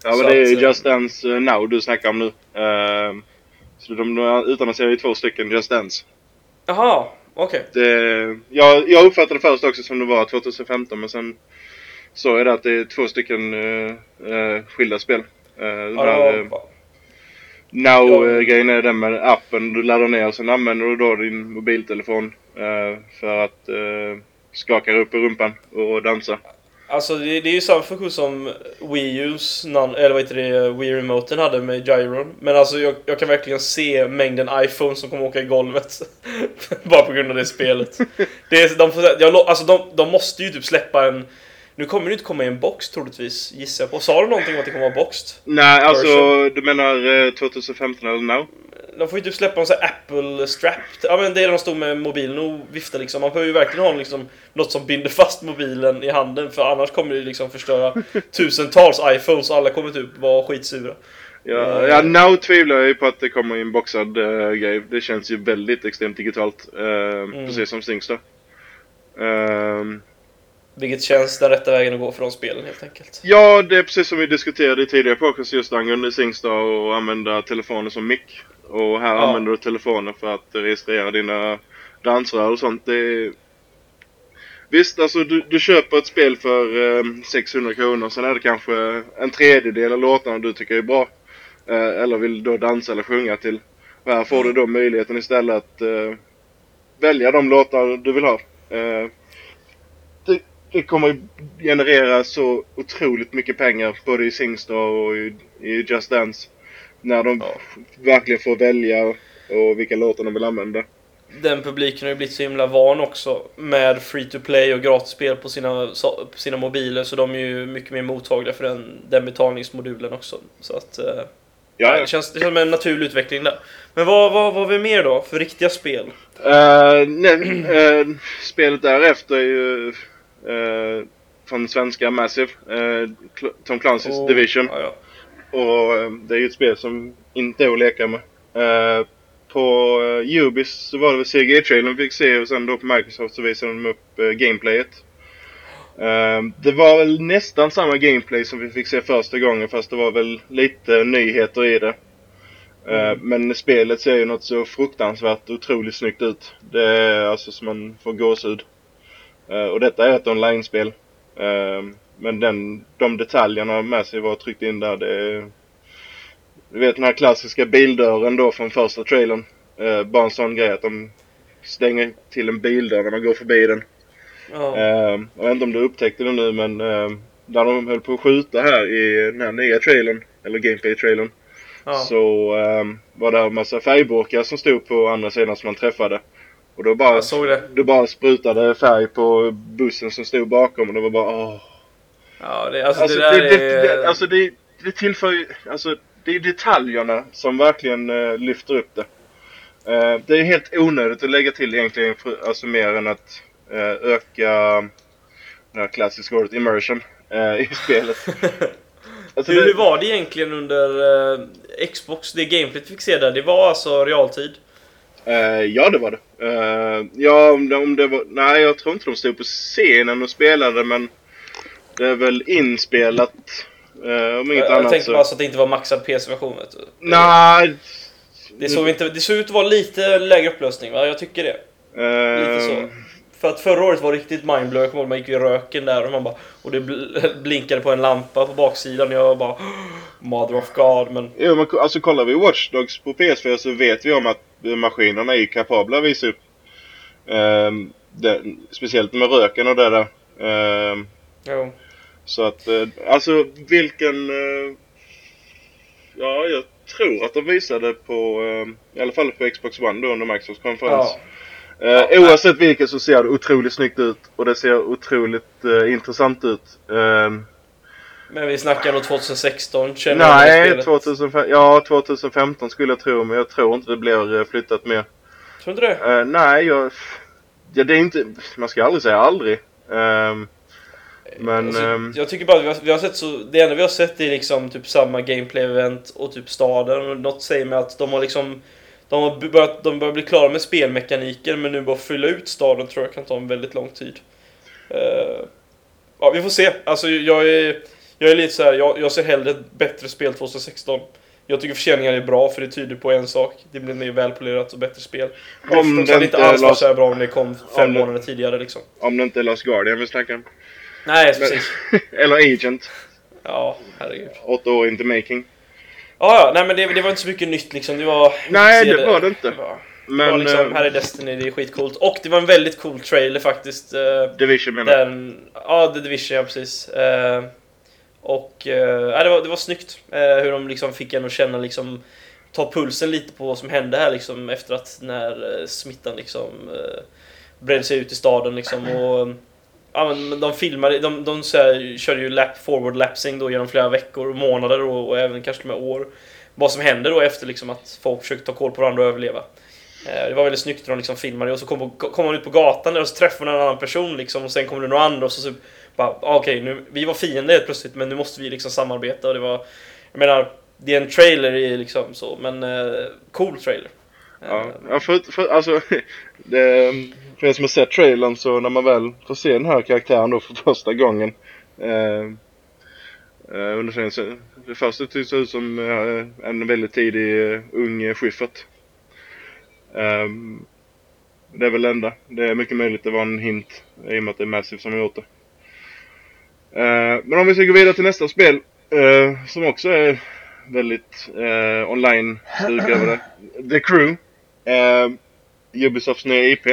Ja, men Så det är att, eh, Just Dance eh, Now du snackar om nu. Uh, så de, de utannonserar ju två stycken Just Dance. Jaha, okej. Det, jag, jag uppfattade först också som det var 2015 men sen såg jag det att det är två stycken uh, uh, skilda spel. Den Ja, eh, Now-grejen är den med appen du laddar ner och sen använder du då din mobiltelefon eh, för att skaka upp i rumpan och dansa. Alltså det, det är ju samma funktion som Wii U's, non, eller vad heter det, Wii Remoten hade med gyron. Men alltså jag, jag kan verkligen se mängden iPhone som kommer åka i golvet. Bara på grund av det spelet. Det är, de, får, jag, alltså de, de måste ju typ släppa en... Nu kommer det inte komma i en box troligtvis, gissar jag på. Sa de någonting om att det kommer vara boxed? Nej, alltså Version. du menar eh, 2015 eller Now? De får ju typ släppa en sån här Apple strap. Ja men det är de stod med mobilen och viftade liksom. Man behöver ju verkligen ha liksom något som binder fast mobilen i handen för annars kommer det liksom förstöra tusentals iPhones och alla kommer typ vara skitsura. Ja, Eh. ja, Now tvivlar jag ju på att det kommer i en boxad uh, grej. Det känns ju väldigt extremt digitalt. eh, Precis som Singstar. Ehm, Vilket känns den rätta vägen att gå för de spelen helt enkelt. ja, det är precis som vi diskuterade i tidigare podcast just angående Singstar och använda telefoner som mick. Och här Ja. använder du telefoner för att registrera dina dansrör och sånt. Det. Visst, alltså du, du köper ett spel för eh, 600 kronor. Sen är det kanske en tredjedel av låtarna du tycker är bra. Eh, eller vill då dansa eller sjunga till. Och här får du då möjligheten istället att eh, välja de låtar du vill ha. Eh, det, kommer generera så otroligt mycket pengar både i Singstar och i, i Just Dance. När de Ja. verkligen får välja och vilka låtar de vill använda. Den publiken har ju blivit så himla van också med free to play och gratisspel på sina, på sina mobiler så de är ju mycket mer mottagliga för den, den betalningsmodulen också. Så att... eh, Ja, det, känns, det känns som en naturlig utveckling där. Men vad, vad, vad har vi mer då för riktiga spel? Uh, nej, eh, spelet därefter är ju eh, från svenska Massive, eh, Tom Clancy's Och- Division. Ja, ja. Och eh, det är ju ett spel som inte är att leka med. Eh, på uh, Ubis så var det väl CG-trailern vi fick se och sen då på Microsoft så visade de upp uh, gameplayet. Eh, det var väl nästan samma gameplay som vi fick se första gången fast det var väl lite nyheter i det. Eh, Men spelet ser ju något så fruktansvärt otroligt snyggt ut. Det är alltså som man får gåshud. Eh, Och detta är ett online-spel. Eh, Men den, de detaljerna Massive har tryckt in där, det är... Du vet den här klassiska bildörren då från första trailern. Eh, bara en sån grej att de stänger till en bildörr när man går förbi den. Eh, jag vet inte om du upptäckte det nu men eh, där de höll på att skjuta här i den här nya trailern, eller gameplay-trailern. ja. Så ehm, var det en massa färgburkar som stod på andra sidan som man träffade. Och då bara, Jag såg det. då bara sprutade färg på bussen som stod bakom och det var bara åh. Ja, det, alltså, Alltså det det, där det, är... det, alltså det, det tillför ju, alltså det är detaljerna som verkligen eh, lyfter upp det. Eh, det är helt onödigt att lägga till egentligen, alltså mer än att eh, öka det här klassiska ordet immersion i spelet. Alltså hur, det- hur var det egentligen under Xbox? Det gameplayt vi fick se där, det var alltså realtid? Eh, ja, det var det. Eh, ja, om det, om det var... Nej, jag tror inte de stod på scenen och spelade, men det är väl inspelat. eh, om inget Jag, jag annat tänkte så... bara så att det inte var maxad PC-version vet du. Nej. Det såg, inte, det såg ut att vara lite lägre upplösning va? Jag tycker det. Lite så. För att förra året var riktigt mindblowing. Jag kommer ihåg, Man gick i röken där och man bara... Och det bl- blinkade på en lampa på baksidan och jag bara... Mother of God, men... Jo, men alltså kollar vi Watch Dogs på PS4 så vet vi om att maskinerna är kapabla att visa upp. ehm, det, speciellt med röken och det där. Ehm, Jo. Så att, eh, alltså vilken... eh, Ja, jag tror att de visade på, eh, i alla fall på Xbox One då under Microsofts konferens. Ja. Ja, oavsett vilket så ser det otroligt snyggt ut och det ser otroligt intressant ut. Ehm, Men vi snackar nog 2016, känner nej, spelet. 2005, ja 2015 skulle jag tro men jag tror inte det blir eh, flyttat mer. Tror du inte det? Eh, nej, jag... Ja, det är inte... Man ska aldrig säga aldrig. Ehm, men... Alltså, ehm, jag tycker bara att vi har, vi har sett så... Det enda vi har sett är liksom typ samma gameplay-event och typ staden. Och något säger mig att de har liksom... De har börjat, de börjar bli klara med spelmekaniken men nu bara fylla ut staden tror jag kan ta en väldigt lång tid. Eh, ja, vi får se. Alltså jag är... Jag är lite så här, jag, jag ser hellre ett bättre spel 2016. Jag tycker försäljningen är bra för det tyder på en sak. Det blir mer välpolerat och bättre spel. Om Om det det hade inte inte alls lades- så bra om det kom fem det- månader tidigare liksom. Om det inte är Last Guardian vi snackar om. Nej, Men- precis. Eller Agent. Ja, herregud. Åtta år into making. Ja, ja, nej men det, det var inte så mycket nytt liksom. Det var... Nej, se det var det inte. Det var, det Men... var liksom, eh, här är Destiny, det är skitcoolt. Och det var en väldigt cool trailer faktiskt. eh, Division menar jag. där, ja, The Division, ja precis. Och eh, det, var, det var snyggt eh, hur de liksom fick en att känna liksom ta pulsen lite på vad som hände här liksom efter att när eh, smittan liksom eh, bredde sig ut i staden liksom och Ja, men de filmade, de, de så här, körde ju lap, forward lapsing då genom flera veckor och månader och, och även kanske till och med år. Vad som hände då efter liksom att folk försökte ta koll på varandra och överleva. Eh, det var väldigt snyggt när de liksom filmade och så kom, kom man ut på gatan där och så träffade man en annan person liksom och sen kom det några andra och så, så bara, ah, okej nu, vi var fiender helt plötsligt men nu måste vi liksom samarbeta och det var, jag menar, det är en trailer i liksom så, men eh, cool trailer. Ja, Eh, ja för, för, alltså, det, för er som har sett trailern så när man väl får se den här karaktären då för första gången. Eh, eh, under sen, så, det första tycks ut som eh, en väldigt tidig eh, ung Schyffert. Um, Det är väl det enda. Det är mycket möjligt det var en hint i och med att det är Massive som har gjort det. Eh, men om vi ska gå vidare till nästa spel eh, som också är väldigt eh, online stuk över det. The Crew. Ubisofts nya IP.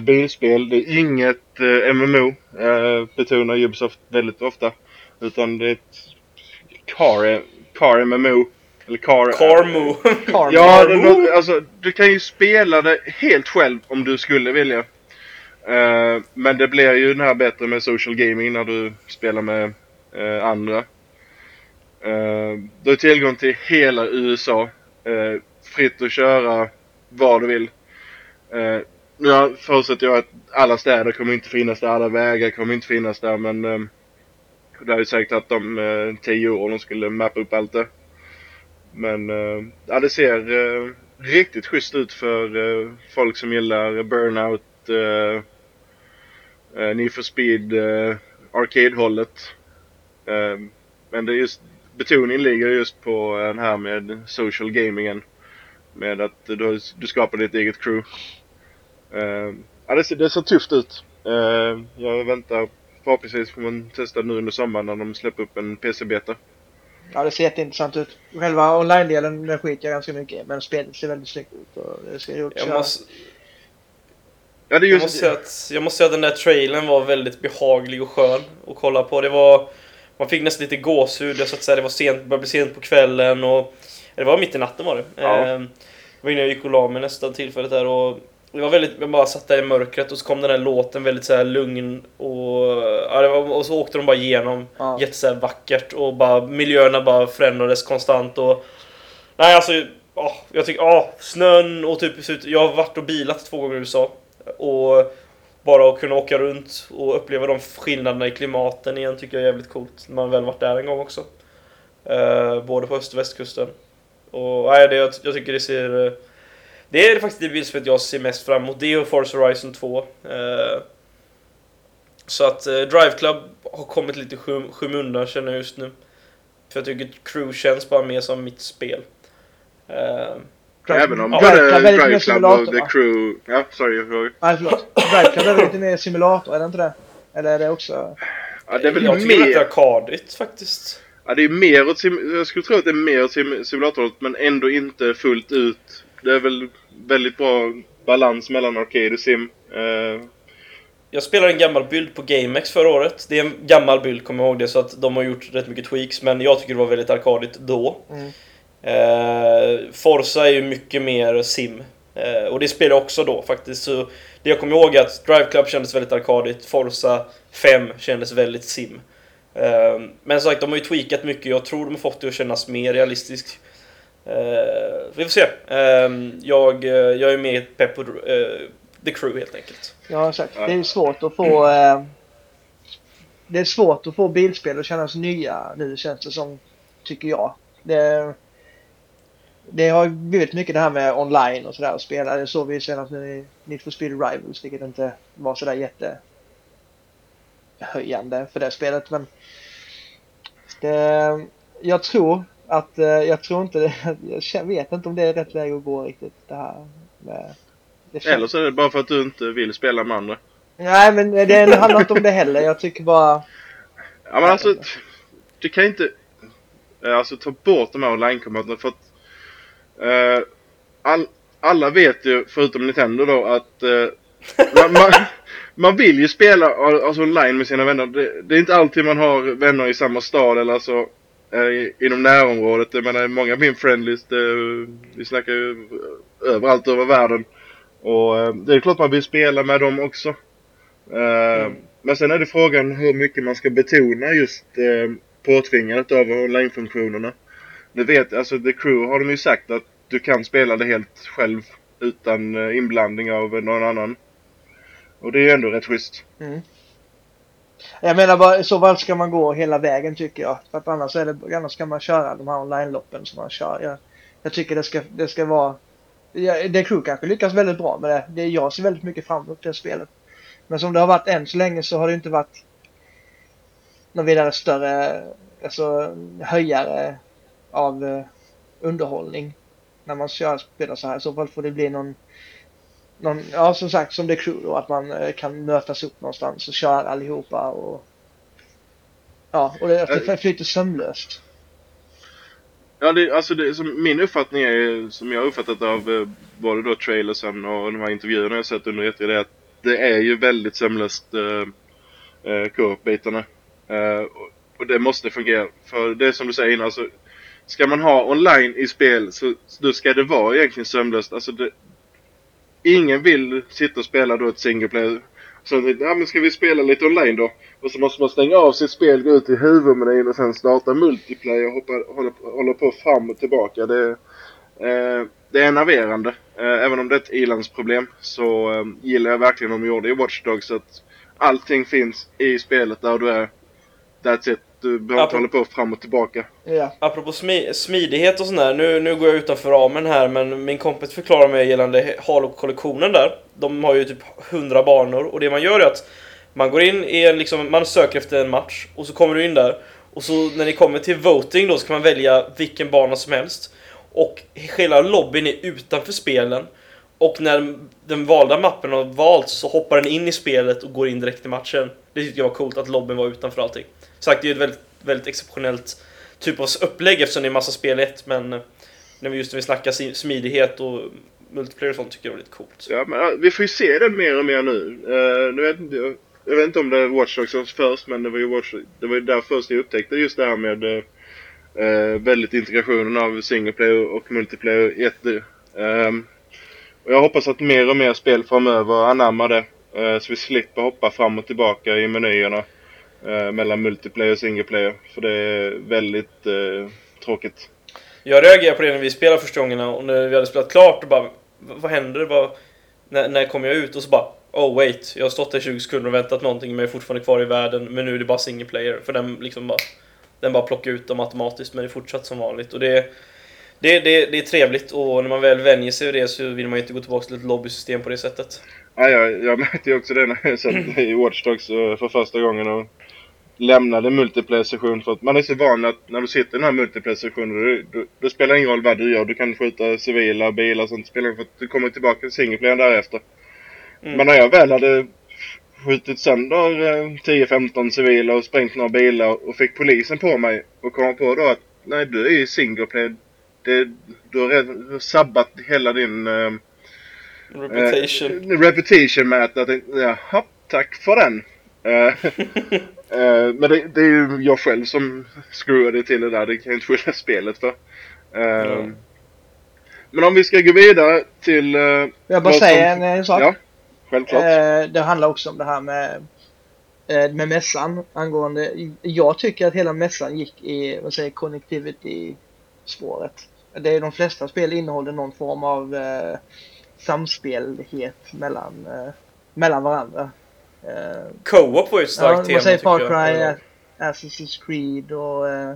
Bilspel. Det är inget MMO. Betonar Ubisoft väldigt ofta. Utan det är ett car, car MMO. Eller car... Carmo. Ja, det, alltså du kan ju spela det helt själv om du skulle vilja. Eh, men det blir ju den här bättre med social gaming när du spelar med uh, andra. Uh, du har tillgång till hela USA. Fritt att köra var du vill. Eh, nu förutsätter jag att alla städer kommer inte finnas där, alla vägar kommer inte finnas där men eh, det är ju säkert att de uh, tio år de skulle mappa upp allt det. Men uh, ja, det ser riktigt schysst ut för folk som gillar Burnout, eh, eh, Need for Speed, eh, Arcade-hållet. Eh, men det är just, betoningen ligger just på den här med social gamingen. Med att du, du skapar ditt eget crew. Eh, ja, det ser, det ser tufft ut. Eh, jag väntar förhoppningsvis får man testa nu under sommaren när de släpper upp en PC-beta. Ja, det ser jätteintressant ut. Själva online-delen den skiter jag ganska mycket i, men spelet ser väldigt snyggt ut. Och det ser ju också... Jag måste, Ja, jag, måste säga att, jag måste säga att den där trailern var väldigt behaglig och skön att kolla på. Det var... Man fick nästan lite gåshud, så att säga. Det var sent, började bli sent på kvällen och... Det var mitt i natten var det. Ja. Ehm, Det var innan jag gick och la mig nästan tillfället där och... Det var väldigt, jag bara satt där i mörkret och så kom den här låten väldigt så här lugn och... Och så åkte de bara igenom Ja. jätte så här vackert och bara miljöerna bara förändrades konstant och... Nej alltså, ja, jag tycker, ja, snön och typ så Jag har varit och bilat två gånger i USA och bara att kunna åka runt och uppleva de skillnaderna i klimaten igen tycker jag är jävligt coolt. När man väl varit där en gång också. Eh, både på öst och västkusten. Och nej, det, jag, jag tycker det ser... Eh, det är faktiskt det bilspelet jag ser mest fram emot. Det och Forza Horizon 2. Eh. Så att eh, Drive Club har kommit lite i skym, skymundan känner jag just nu. För jag tycker Crew känns bara mer som mitt spel. Eh, Även om Ja, både Drive Club mer och simulator, The? Crew... Ja, sorry Roger. Nej, förlåt. Drive Club är väl lite mer simulator, är det inte det? Eller är det också... Ja, det är väl jag tycker det är mer... arkadigt faktiskt. Ja, det är mer åt sim... Jag skulle tro att det är mer åt sim... simulatorhållet men ändå inte fullt ut. Det är väl väldigt bra balans mellan arcade och sim. Eh, Jag spelade en gammal bild på GameX förra året. Det är en gammal bild, kommer jag ihåg det, så att de har gjort rätt mycket tweaks. Men jag tycker det var väldigt arkadigt då. Mm. Eh, Forza är ju mycket mer sim. Eh, och det spelade jag också då faktiskt. Så det jag kommer ihåg är att Drive Club kändes väldigt arkadigt. Forza 5 kändes väldigt sim. Eh, men som sagt, de har ju tweakat mycket. Jag tror de har fått det att kännas mer realistiskt. Eh, vi får se. Eh, jag, eh, jag är mer pepp på eh, The Crew helt enkelt. Ja, exakt. Det är ju svårt att få... Eh, det är svårt att få bilspel att kännas nya nu känns det som, tycker jag. Det, det har blivit mycket det här med online och sådär och spela. Det såg vi senast nu i Need for Speed Rivals, vilket inte var sådär jätte höjande för det spelet. Men det, jag tror att, eh, jag tror inte det, jag vet inte om det är rätt väg att gå riktigt det här med det eller så är det bara för att du inte vill spela med andra. Nej men det handlar inte om det heller. Jag tycker bara... Ja men alltså, du kan inte eh, alltså, ta bort de här online-kommanderna för att eh, all, alla vet ju, förutom Nintendo då, att eh, man, man, man vill ju spela alltså, online med sina vänner. Det, det är inte alltid man har vänner i samma stad eller alltså eh, inom närområdet. Jag menar, många av min friendlist, eh, vi snackar ju överallt över världen. Och det är klart man vill spela med dem också. Mm. Men sen är det frågan hur mycket man ska betona just eh, påtvingandet av online-funktionerna. Nu vet, alltså The Crew har de ju sagt att du kan spela det helt själv utan eh, inblandning av någon annan. Och det är ju ändå rätt schysst. Mm. Jag menar bara, så väl ska man gå hela vägen tycker jag. För att annars, är det, annars kan man köra de här online-loppen som man kör. Jag, jag tycker det ska, det ska vara... Ja, The Crew kanske lyckas väldigt bra med det. det. Jag ser väldigt mycket fram emot det spelet. Men som det har varit än så länge så har det inte varit någon vidare större alltså, höjare av eh, underhållning när man kör spelar så här. I så fall får det bli någon någon, ja som sagt som det crew då, att man eh, kan mötas upp någonstans och köra allihopa och ja, och det, det flyter sömlöst. Ja, det, alltså det, som min uppfattning är, som jag har uppfattat av eh, både då trailersen och de här intervjuerna jag sett under E3, det är att det är ju väldigt sömlöst eh, eh, co-op-bitarna. Eh, och, och det måste fungera. För det är som du säger innan, alltså, ska man ha online i spel så då ska det vara egentligen sömlöst. Alltså det, ingen vill sitta och spela då ett single player. Så tänkte ja men ska vi spela lite online då? Och så måste man stänga av sitt spel, gå ut i huvudmenyn och sen starta multiplayer och hoppa, hålla, hålla på fram och tillbaka. Det, eh, det är enerverande. Eh, även om det är ett ilandsproblem så eh, gillar jag verkligen de gjorde i Watch Dogs så att allting finns i spelet där du är. That's it. Du behöver inte Apropå- hålla på fram och tillbaka. Ja. Apropå smi smidighet och sånt där, nu, nu går jag utanför ramen här men min kompis förklarar mig gällande Halo-kollektionen där. De har ju typ 100 banor och det man gör är att man går in i en liksom, man söker efter en match och så kommer du in där och så när ni kommer till voting då så kan man välja vilken bana som helst. Och hela lobbyn är utanför spelen. Och när den valda mappen har valts så hoppar den in i spelet och går in direkt i matchen. Det tyckte jag var coolt att lobbyn var utanför allting. Sagt, det är ju ett väldigt, väldigt exceptionellt typ av upplägg eftersom det är massa spel i ett men eh, när vi just när vi snackar smidighet och multiplayer och sånt tycker jag det var lite coolt. Ja, men vi får ju se det mer och mer nu. Uh, nu vet inte, jag, jag vet inte om det är Watch Dogs som först, men det var ju, Watch, det var ju där först jag upptäckte just det här med uh, väldigt integrationen av single player och multiplayer i ett. Uh, och jag hoppas att mer och mer spel framöver anammar det. Uh, så vi slipper hoppa fram och tillbaka i menyerna eh, mellan multiplayer och single player. För det är väldigt eh, tråkigt. Jag reagerade på det när vi spelade första gångerna och när vi hade spelat klart och bara Vad händer? Vad, när, när kommer jag ut? Och så bara Oh wait, jag har stått där i 20 sekunder och väntat någonting men jag är fortfarande kvar i världen men nu är det bara single player för den liksom bara Den bara plockar ut dem automatiskt men det är fortsatt som vanligt och det det, det, det är trevligt och när man väl vänjer sig vid det så vill man ju inte gå tillbaka till ett lobbysystem på det sättet. Ja, jag, jag märkte ju också det när jag satt i Watch Dogs eh, för första gången och lämnade multiplayer-session för att man är så van att när du sitter i den här multiplayer-sessionen då, spelar det ingen roll vad du gör. Du kan skjuta civila bilar och sånt. Spelar för att du kommer tillbaka till singleplayer därefter. Mm. Men när jag väl hade skjutit sönder eh, 10-15 civila och sprängt några bilar och fick polisen på mig och kom på då att nej du är ju singleplayer. Det, du har redan sabbat hela din eh, Reputation. Eh, reputation med att jag tänkte, jaha, tack för den. Eh, eh, men det, det är ju jag själv som screwade till det där. Det kan jag inte skylla spelet för. Eh, Ja. Men om vi ska gå vidare till... eh, Jag bara säga som- en, en sak. Ja, självklart. Eh, det handlar också om det här med, eh, med mässan angående, jag tycker att hela mässan gick i, vad säger connectivity-spåret. Det är de flesta spel innehåller någon form av eh, samspelhet mellan, eh, mellan varandra. Eh, Co-op var ju ett ja, starkt tema man säger Far jag. Cry, Eller Assassin's Creed och eh,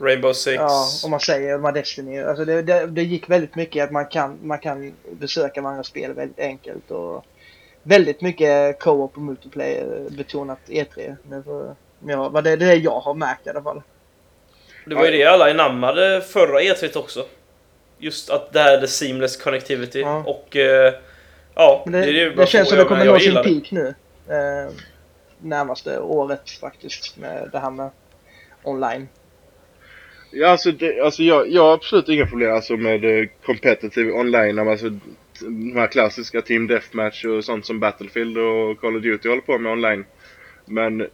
Rainbow Six. Ja, om man säger här Destiny. Alltså det, det, det gick väldigt mycket att man kan, man kan besöka varandra spel väldigt enkelt och väldigt mycket co-op och multiplayer betonat E3. Det, var, ja, vad det, det är det jag har märkt i alla fall. Det var ju det alla enammade förra E3 också. Just att det här är the seamless connectivity Ja. och eh, ja, Men det, är det, bara känns som det kommer nå sin det. peak nu. Eh, närmaste året faktiskt med det här med online. Ja, alltså, det, alltså jag, jag har absolut inga problem alltså, med eh, competitive online. Alltså, de här klassiska Team Deathmatch och sånt som Battlefield och Call of Duty håller på med online. Men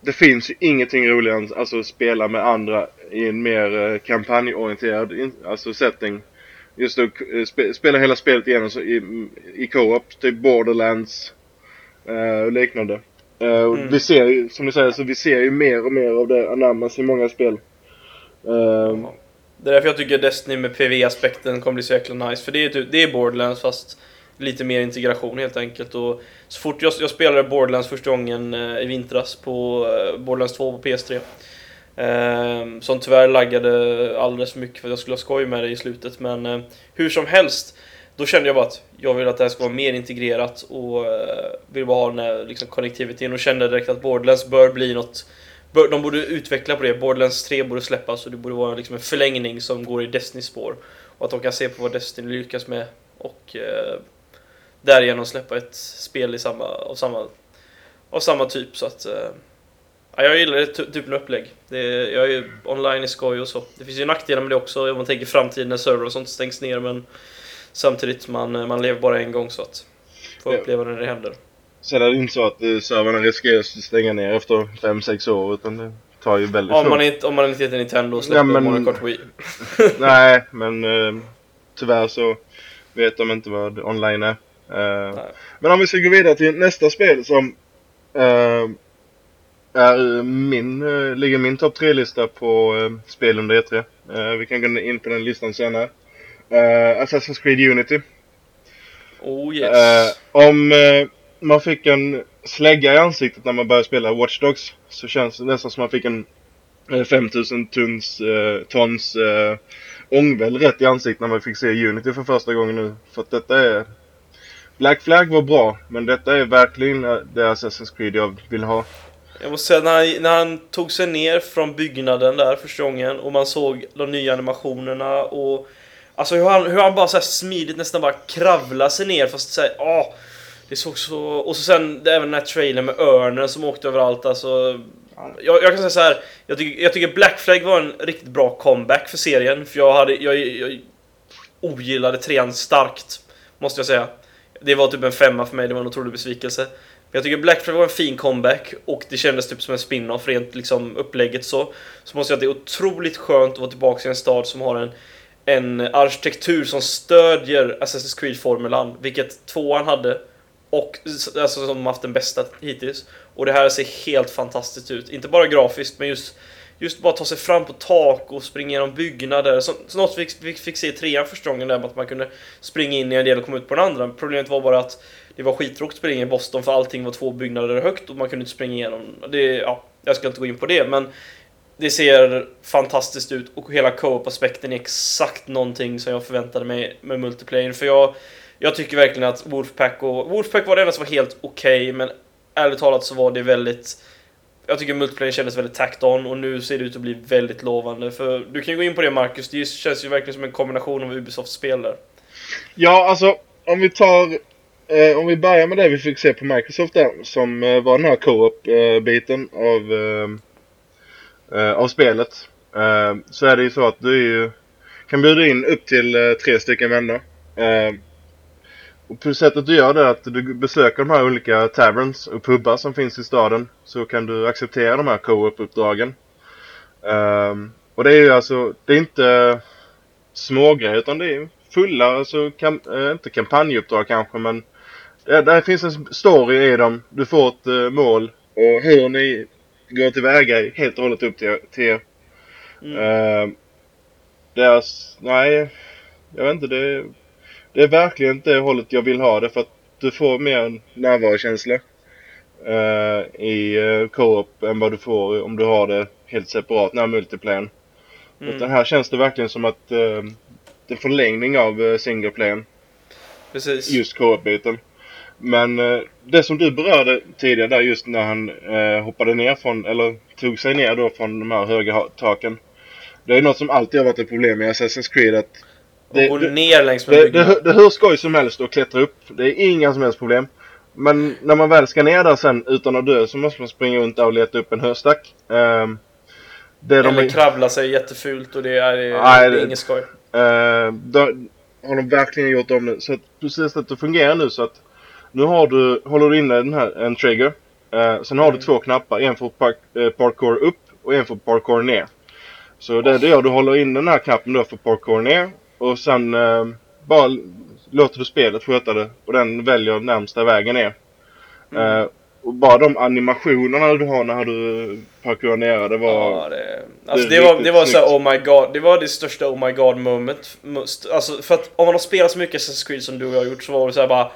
det finns ju ingenting roligare än alltså, att spela med andra i en mer eh, kampanjorienterad alltså, setting. Just att eh, spe, spela hela spelet igenom så i, i co-op, typ Borderlands eh, och liknande. Eh, och Mm. Vi ser ju, som du säger, så vi ser ju mer och mer av det anammas i många spel. Eh. Det är därför jag tycker Destiny med PV-aspekten kommer bli så jäkla nice. För det är, typ, det är Borderlands fast lite mer integration helt enkelt. Och så fort jag, jag spelade Borderlands första gången eh, i vintras på eh, Borderlands 2 på PS3. Eh, som tyvärr laggade alldeles för mycket för att jag skulle ha skoj med det i slutet. Men eh, hur som helst. Då kände jag bara att jag vill att det här ska vara mer integrerat och eh, vill bara ha den här liksom, connectivityn och kände direkt att Borderlands bör bli något bör, de borde utveckla på det. Borderlands 3 borde släppas och det borde vara liksom en förlängning som går i Destinys spår. Och att de kan se på vad Destiny lyckas med och eh, därigenom släppa ett spel i samma, av, samma, av samma typ. Så att, eh, ja, jag gillar det ty- typen av upplägg. Det, är- jag är ju online i skoj och så. Det finns ju nackdelar med det också om man tänker framtiden när server och sånt stängs ner men samtidigt man, man lever bara en gång så att få uppleva när det händer. Sen är det inte så att eh, servrarna riskerar att stänga ner efter 5-6 år utan det tar ju väldigt Om man inte, om man inte heter Nintendo och släpper Ja, men- Mario Kart Wii. Nej, men eh, tyvärr så vet de inte vad online är. Eh, Nej. men om vi ska gå vidare till nästa spel som eh, är min, eh, ligger min topp 3-lista på eh, spel under E3. Eh, vi kan gå in på den listan senare. Eh, Assassin's Creed Unity. Oh Eh, yes. om eh, man fick en slägga i ansiktet när man började spela Watch Dogs så känns det nästan som man fick en eh, 5000 tons, eh, tons eh, ångväll rätt i ansiktet när man fick se Unity för första gången nu. För att detta är... Black Flag var bra, men detta är verkligen eh, det Assassin's Creed jag vill ha. Jag måste säga när han, när han tog sig ner från byggnaden där första gången och man såg de nya animationerna och Alltså hur han, hur han bara så här smidigt nästan bara kravlar sig ner fast såhär, ah Det såg så... Och så sen det, även den här trailern med örnen som åkte överallt alltså jag, jag kan säga så här. Jag tycker, jag tycker Black Flag var en riktigt bra comeback för serien för jag hade, jag, jag ogillade trean starkt Måste jag säga Det var typ en femma för mig, det var en otrolig besvikelse jag tycker Black Friday var en fin comeback och det kändes typ som en spin-off rent liksom upplägget så. Så måste jag säga att det är otroligt skönt att vara tillbaka i en stad som har en, en arkitektur som stödjer Assassin's Creed-formulan, vilket tvåan hade och alltså som haft den bästa hittills. Och det här ser helt fantastiskt ut, inte bara grafiskt men just Just bara ta sig fram på tak och springa genom byggnader. Så, så något vi, vi fick se i trean första gången där med att man kunde springa in i en del och komma ut på den andra. Problemet var bara att det var skittråkigt att springa i Boston för allting var två byggnader högt och man kunde inte springa igenom. Det, ja, jag ska inte gå in på det men det ser fantastiskt ut och hela co-op-aspekten är exakt någonting som jag förväntade mig med multiplayer. För jag, jag tycker verkligen att Wolfpack och... Wolfpack var det enda som var helt okej men ärligt talat så var det väldigt... Jag tycker multiplayer kändes väldigt tacked on och nu ser det ut att bli väldigt lovande. För du kan ju gå in på det Marcus, det känns ju verkligen som en kombination av Ubisoft-spel där. Ja, alltså om vi tar... Eh, om vi börjar med det vi fick se på Microsoft där, som eh, var den här co-op-biten eh, av, eh, eh, av spelet. Eh, så är det ju så att du ju, kan bjuda in upp till eh, tre stycken vänner. Eh, och på sättet du gör det är att du besöker de här olika taverns och pubbar som finns i staden. Så kan du acceptera de här co-op-uppdragen. Eh, och det är ju alltså, det är inte smågrejer utan det är fulla, alltså kam, eh, inte kampanjuppdrag kanske men det, där finns en story i dem. Du får ett eh, mål och hur ni går tillväga är helt och hållet upp till, till er. Mm. Eh, deras, nej, jag vet inte det, det är verkligen inte det hållet jag vill ha det för att du får mer en närvarokänsla eh, i eh, co-op än vad du får om du har det helt separat när multiplayern. Mm. Utan här känns det verkligen som att eh, det är förlängning av uh, singleplayern. Precis. Just co-op-biten. Men eh, det som du berörde tidigare där just när han eh, hoppade ner från, eller tog sig ner då från de här höga taken. Det är något som alltid har varit ett problem i Assassin's Creed att och det, gå det, ner längs med det, det, det, det hur skoj som helst att klättra upp. Det är inga som helst problem. Men när man väl ska ner där sen utan att dö så måste man springa runt där och leta upp en höstack. Um, det de Eller är- kravla sig jättefult och det är, det Nej, är det- inget skoj. Eh, då har de verkligen gjort om det. Så att precis att det fungerar nu så att nu har du, håller du inne den här, en trigger. Eh, sen har du Mm. två knappar. En för park, eh, parkour upp och en för parkour ner. Så det du gör, du håller in den här knappen då för parkour ner. Och sen eh, bara låter du spelet sköta det. Och den väljer närmsta vägen ner. Mm. Eh, och bara de animationerna du har när du parkourar ner, det var... Ja, det, alltså det det, var, det var så här, oh my god, det var det största oh my god moment. Alltså för att om man har spelat så mycket Assassin's Creed som du och jag har gjort så var det så här bara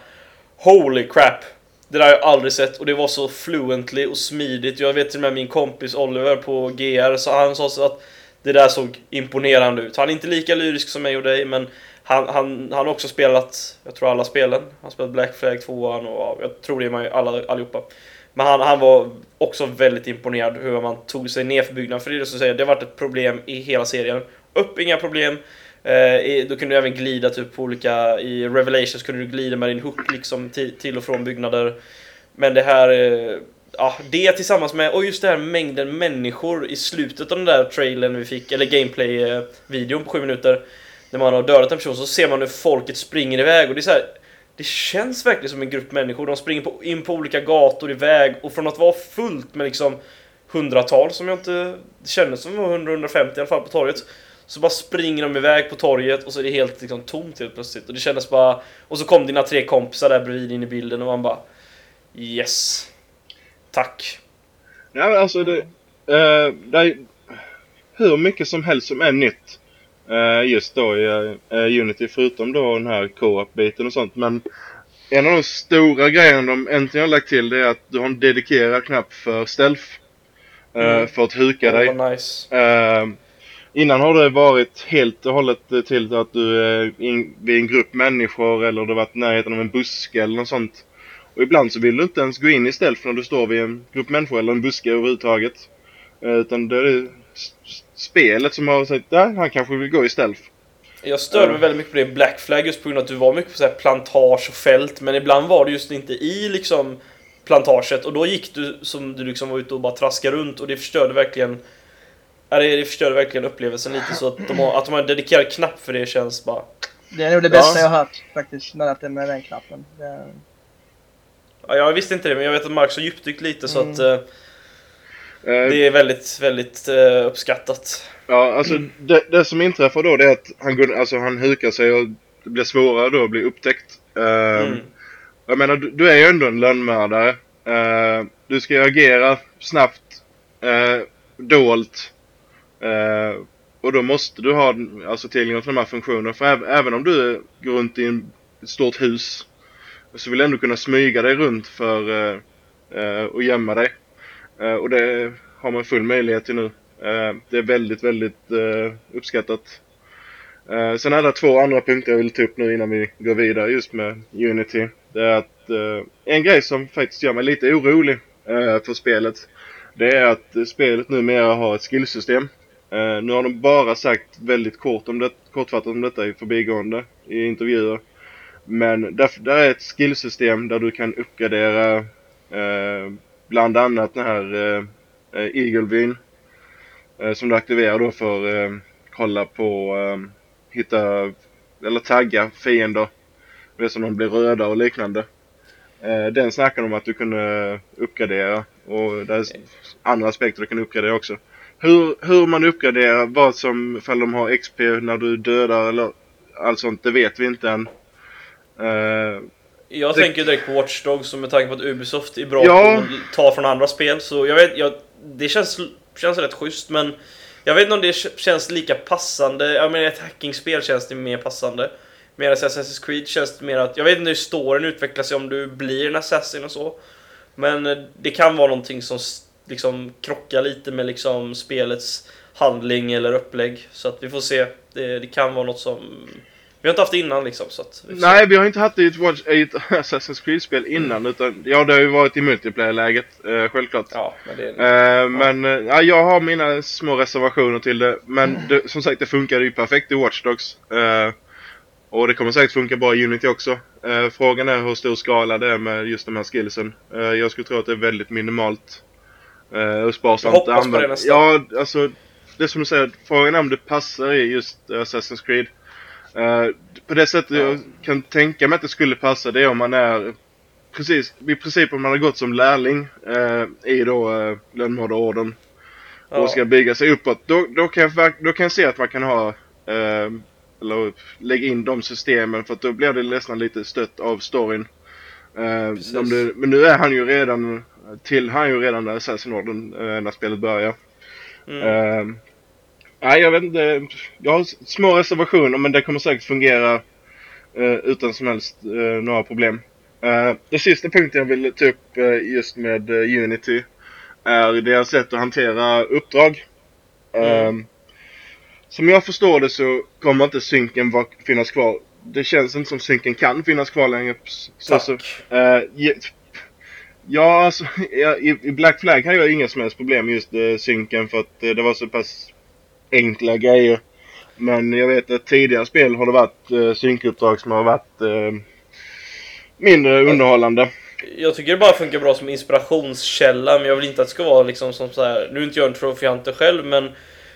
Holy crap! Det där har jag aldrig sett och det var så fluently och smidigt. Jag vet till och med min kompis Oliver på GR, så han sa så att det där såg imponerande ut. Han är inte lika lyrisk som mig och dig, men han, han, han har också spelat, jag tror alla spelen. Han har spelat Black Flag 2 och ja, jag tror det är mig alla, allihopa. Men han, han var också väldigt imponerad hur man tog sig ner för byggnaden. För det är det som säger, det har varit ett problem i hela serien. Upp, inga problem. Eh, då kunde du även glida typ på olika, i Revelations kunde du glida med din hook liksom till, och från byggnader. Men det här, eh, ja det tillsammans med, och just det här mängden människor i slutet av den där trailern vi fick, eller gameplay-videon på 7 minuter. När man har dödat en person så ser man hur folket springer iväg och det är så här, det känns verkligen som en grupp människor. De springer på, in på olika gator iväg och från att vara fullt med liksom hundratal som jag inte det kändes som var 100-150 i alla fall på torget. Så bara springer de iväg på torget och så är det helt liksom tomt helt plötsligt. Och det kändes bara... Och så kom dina tre kompisar där bredvid in i bilden och man bara... Yes. Tack. Ja, men alltså det, eh, det är hur mycket som helst som är nytt. eh, just då i eh, Unity förutom då den här co-op-biten och sånt. Men en av de stora grejerna de äntligen har lagt till det är att du har en dedikerad knapp för stealth. Mm. För att huka dig. Var nice. Eh, innan har det varit helt och hållet eh, till att du är in, vid en grupp människor eller du varit i närheten av en buske eller något sånt. Och ibland så vill du inte ens gå in i stealth när du står vid en grupp människor eller en buske överhuvudtaget. Eh, utan det är s- spelet som har sagt att han kanske vill gå i stealth. Jag störde mig väldigt mycket på det i Black Flag just på grund av att du var mycket på så här plantage och fält men ibland var du just inte i liksom plantaget och då gick du som du liksom var ute och bara traskade runt och det förstörde verkligen det, det förstörde verkligen upplevelsen lite så att de har, att de har en dedikerad knapp för det känns bara Det är nog det bästa Ja. jag har hört faktiskt, med, att det med den knappen. Det, ja, Jag visste inte det men jag vet att Marcus har djupdykt lite så Mm. att eh, Eh, det är väldigt, väldigt eh, uppskattat. Ja, alltså det, det som inträffar då det är att han, går, alltså, han hukar sig och det blir svårare då att bli upptäckt. Eh, Mm. Jag menar, du, du är ju ändå en lönnmördare. Eh, du ska ju agera snabbt, uh, dolt eh, och då måste du ha alltså, tillgång till de här funktionerna. För äv, även om du går runt i en, ett stort hus så vill du ändå kunna smyga dig runt för att och gömma dig. Eh, och det har man full möjlighet till nu. Eh, det är väldigt, väldigt eh, uppskattat. Eh, sen är det två andra punkter jag vill ta upp nu innan vi går vidare just med Unity. Det är att eh, en grej som faktiskt gör mig lite orolig eh, för spelet. Det är att spelet numera har ett skillsystem. Uh, nu har de bara sagt väldigt kort om det, kortfattat om detta i förbigående i intervjuer. Men där, där är ett skillsystem där du kan uppgradera uh, bland annat den här uh, eh, Uh, som du aktiverar då för att kolla på, hitta eller tagga fiender. Det som de blir röda och liknande. Eh, den snackar om att du kunde uppgradera och det är andra aspekter du kan uppgradera också. Hur, hur man uppgraderar, vad som, ifall de har XP när du dödar eller allt sånt, det vet vi inte än. Eh, Jag Det- tänker direkt på Watch Dogs som med tanke på att Ubisoft är bra Ja. på att ta från andra spel så jag vet, jag, det känns, känns rätt schysst men jag vet inte om det känns lika passande, jag menar ett hackingspel känns det mer passande. Medan Assassin's Creed känns det mer att, jag vet inte hur storyn utvecklar sig om du blir en assassin och så. Men eh, det kan vara någonting som liksom krockar lite med liksom spelets handling eller upplägg. Så att vi får se. Det, det kan vara något som vi har inte haft det innan liksom. Så att vi se. Nej, vi har inte haft det i ett, Watch, i ett Assassin's Creed-spel innan. Utan, ja, det har ju varit i multiplayer-läget, eh, självklart. Ja, men det är... Eh, men eh, ja, jag har mina små reservationer till det. Men det, som sagt, det funkar ju perfekt i Watch Dogs. Eh, och det kommer säkert funka bra i Unity också. Eh, frågan är hur stor skala det är med just de här skillsen. Eh, jag skulle tro att det är väldigt minimalt. Eh, och sparsamt Jag hoppas på det nästan. Ja, alltså. Det som du säger, frågan är om det passar i just Assassin's Creed. Eh, på det sättet Ja. jag kan tänka mig att det skulle passa det är om man är precis, i princip om man har gått som lärling eh, i då eh, lönnmördarorden Ja. och ska bygga sig uppåt. Då, då, kan jag, då kan jag se att man kan ha eller lägga in de systemen för att då blir det nästan lite stött av storyn. Om det, men nu är han ju redan till han ju redan där Assassin-orden eh, när spelet börjar. Mm. Eh, nej, jag vet inte. Jag har små reservationer men det kommer säkert fungera eh, utan som helst eh, några problem. Uh, det sista punkten jag vill ta upp eh, just med eh, Unity är deras sätt att hantera uppdrag. Mm. Ehm, som jag förstår det så kommer inte synken finnas kvar. Det känns inte som synken kan finnas kvar längre. Så, så, ja, alltså, i, i Black Flag hade jag inga som helst problem med just eh, synken för att eh, det var så pass enkla grejer. Men jag vet att tidigare spel har det varit eh, synkuppdrag som har varit eh, mindre underhållande. Jag tycker det bara funkar bra som inspirationskälla, men jag vill inte att det ska vara liksom som så här. Nu är inte jag en trophy hunter själv, men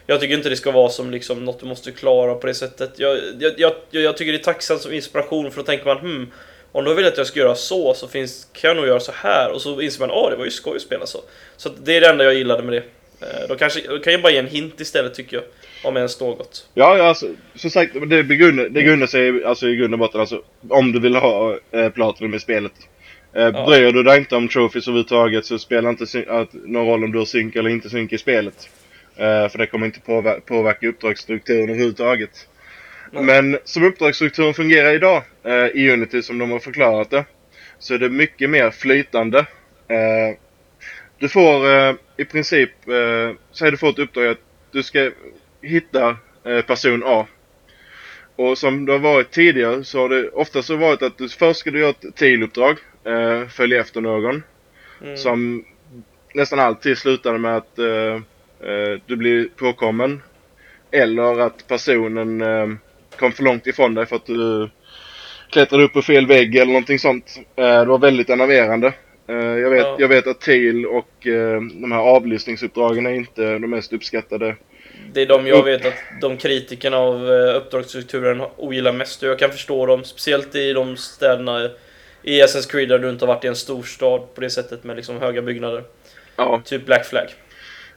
jag tycker inte det ska vara som liksom något du måste klara på det sättet. Jag, jag, jag, jag tycker det är tacksamt som inspiration, för då tänker man hmm, om du vill att jag ska göra så, så finns, kan jag nog göra så här. Och så inser man, åh, det var ju skoj att spela så. Så att det är det enda jag gillade med det. Eh, Då, kanske, då kan jag bara ge en hint istället, tycker jag. Om ens något. Ja, alltså, som sagt, det, begrundar, det grundar sig alltså, i grund och botten alltså, om du vill ha eh, Platinum i spelet. Eh, Ja. Bryr du dig inte om trophies överhuvudtaget så spelar inte att, någon roll om du har synk eller inte synk i spelet. Eh, för det kommer inte påver- påverka uppdragsstrukturen överhuvudtaget. Men som uppdragsstrukturen fungerar idag eh, i Unity som de har förklarat det. Så är det mycket mer flytande. Eh, du får eh, i princip, eh, säg du får ett uppdrag att du ska hitta eh, person A. Och som det har varit tidigare så har det ofta så varit att du först ska du göra ett TIL-uppdrag, eh, följa efter någon. Mm. Som nästan alltid slutade med att du blir påkommen. Eller att personen kom för långt ifrån dig för att du klättrade upp på fel vägg eller någonting sånt. Eh, det var väldigt enerverande. Eh, jag, vet, Ja. jag vet att TIL och eh, de här avlyssningsuppdragen är inte de mest uppskattade. Det är de jag vet att de kritikerna av uppdragsstrukturen ogillar mest och jag kan förstå dem, speciellt i de städerna i Assassin's Creed där du inte har varit i en storstad på det sättet med liksom höga byggnader. Ja, Typ Black Flag.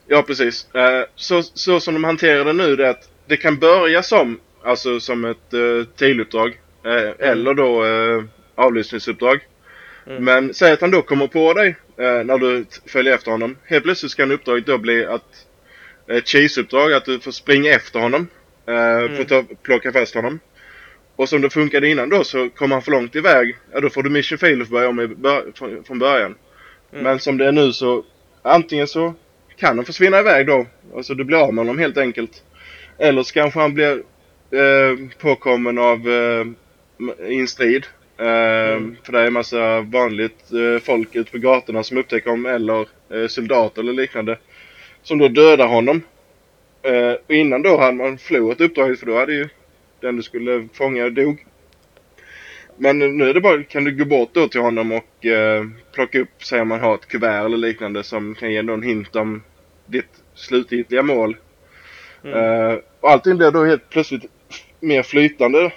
Ja, precis. Så, så som de hanterar det nu det är att det kan börja som, alltså som ett uh, TIL-uppdrag. Eh, Eller då uh, avlyssningsuppdrag. Mm. Men säg att han då kommer på dig eh, när du följer efter honom. Helt plötsligt kan uppdraget då bli att ett chase-uppdrag, att du får springa efter honom. Uh, För att ta, plocka fast honom. Och som det funkade innan då så kommer han för långt iväg, ja då får du mission fail och börja om i bör- från, från början. Mm. Men som det är nu så antingen så kan han försvinna iväg då. Alltså du blir av med honom helt enkelt. Eller så kanske han blir eh, påkommen av eh, i en strid. Eh, Mm. För det är en massa vanligt eh, folk ute på gatorna som upptäcker honom eller eh, soldater eller liknande. Som då dödar honom. Och innan då hade man förlorat uppdraget för då hade ju den du skulle fånga dog. Men nu är det bara, kan du gå bort då till honom och eh, plocka upp, säg om man har ett kuvert eller liknande som kan ge någon hint om ditt slutgiltiga mål. Mm. Eh, och allting blir då helt plötsligt mer flytande.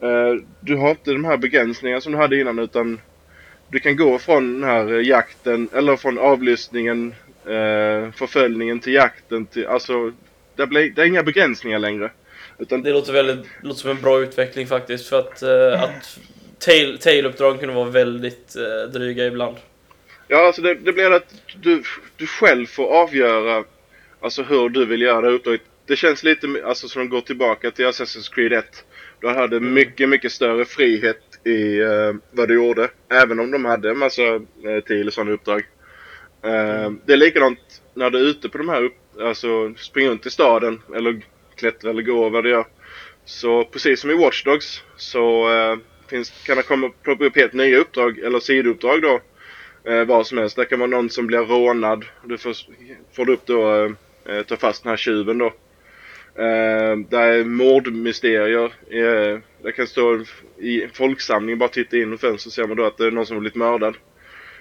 Eh, du har inte de här begränsningarna som du hade innan utan du kan gå från den här jakten eller från avlyssningen, eh, förföljningen till jakten till, alltså det, blir, det är inga begränsningar längre. Utan Det låter väldigt, låter som en bra utveckling faktiskt för att, eh, att tail, tail-uppdrag kunde vara väldigt dryga ibland. Ja, alltså det, det blir att du, du själv får avgöra alltså hur du vill göra det uppdraget. Det känns lite alltså, som att gå tillbaka till Assassin's Creed 1. Du hade Mm. mycket, mycket större frihet i eh, vad du gjorde. Även om de hade en massa eh, till och sådana uppdrag. Eh, Det är likadant när du är ute på de här upp, alltså springer runt i staden eller klättrar eller går vad du gör. Så precis som i Watch Dogs så eh, finns, kan det komma ploppa upp helt nya uppdrag eller sidouppdrag då. Eh, vad som helst. Det kan vara någon som blir rånad. Du får, får du upp då ta fast den här tjuven då. Eh, det är mordmysterier. Eh, det kan stå i en folksamling, bara titta in i fönstret så ser man då att det är någon som har blivit mördad.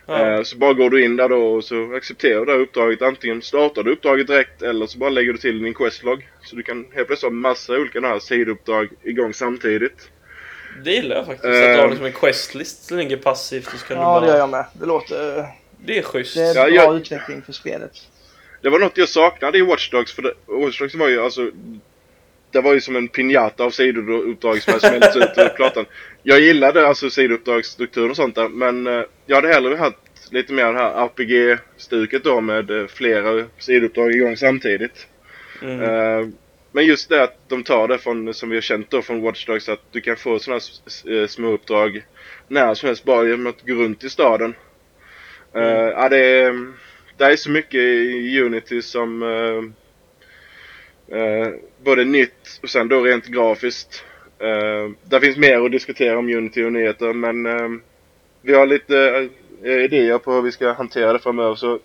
Ja. Eh, så bara går du in där då och så accepterar du det här uppdraget. Antingen startar du uppdraget direkt eller så bara lägger du till din questlog. Så du kan helt plötsligt ha massa olika här sidouppdrag igång samtidigt. Det gillar jag faktiskt. Eh. Att du har liksom en questlist som ligger passivt och så kan Ja, du det gör bara... jag med. Det låter... Det är schysst. Det är Ja, bra jag- utveckling för spelet. Det var något jag saknade i Watch Dogs för det, Watch Dogs var ju alltså det var ju som en pinjata av sidouppdrag som hade smälts ut ur platan. Jag gillade alltså sidouppdragsstrukturen och sånt där men eh, jag hade hellre haft lite mer det här RPG-stuket då med eh, flera sidouppdrag igång samtidigt. Mm. Eh, men just det att de tar det från, som vi har känt då från Watch Dogs, att du kan få sådana här små uppdrag när som helst bara genom att gå runt i staden. Mm. ja, det, är, det är så mycket i Unity som eh, eh, både nytt och sen då rent grafiskt. Uh, där finns mer att diskutera om Unity och nyheter men eh, vi har lite eh, idéer på hur vi ska hantera det framöver så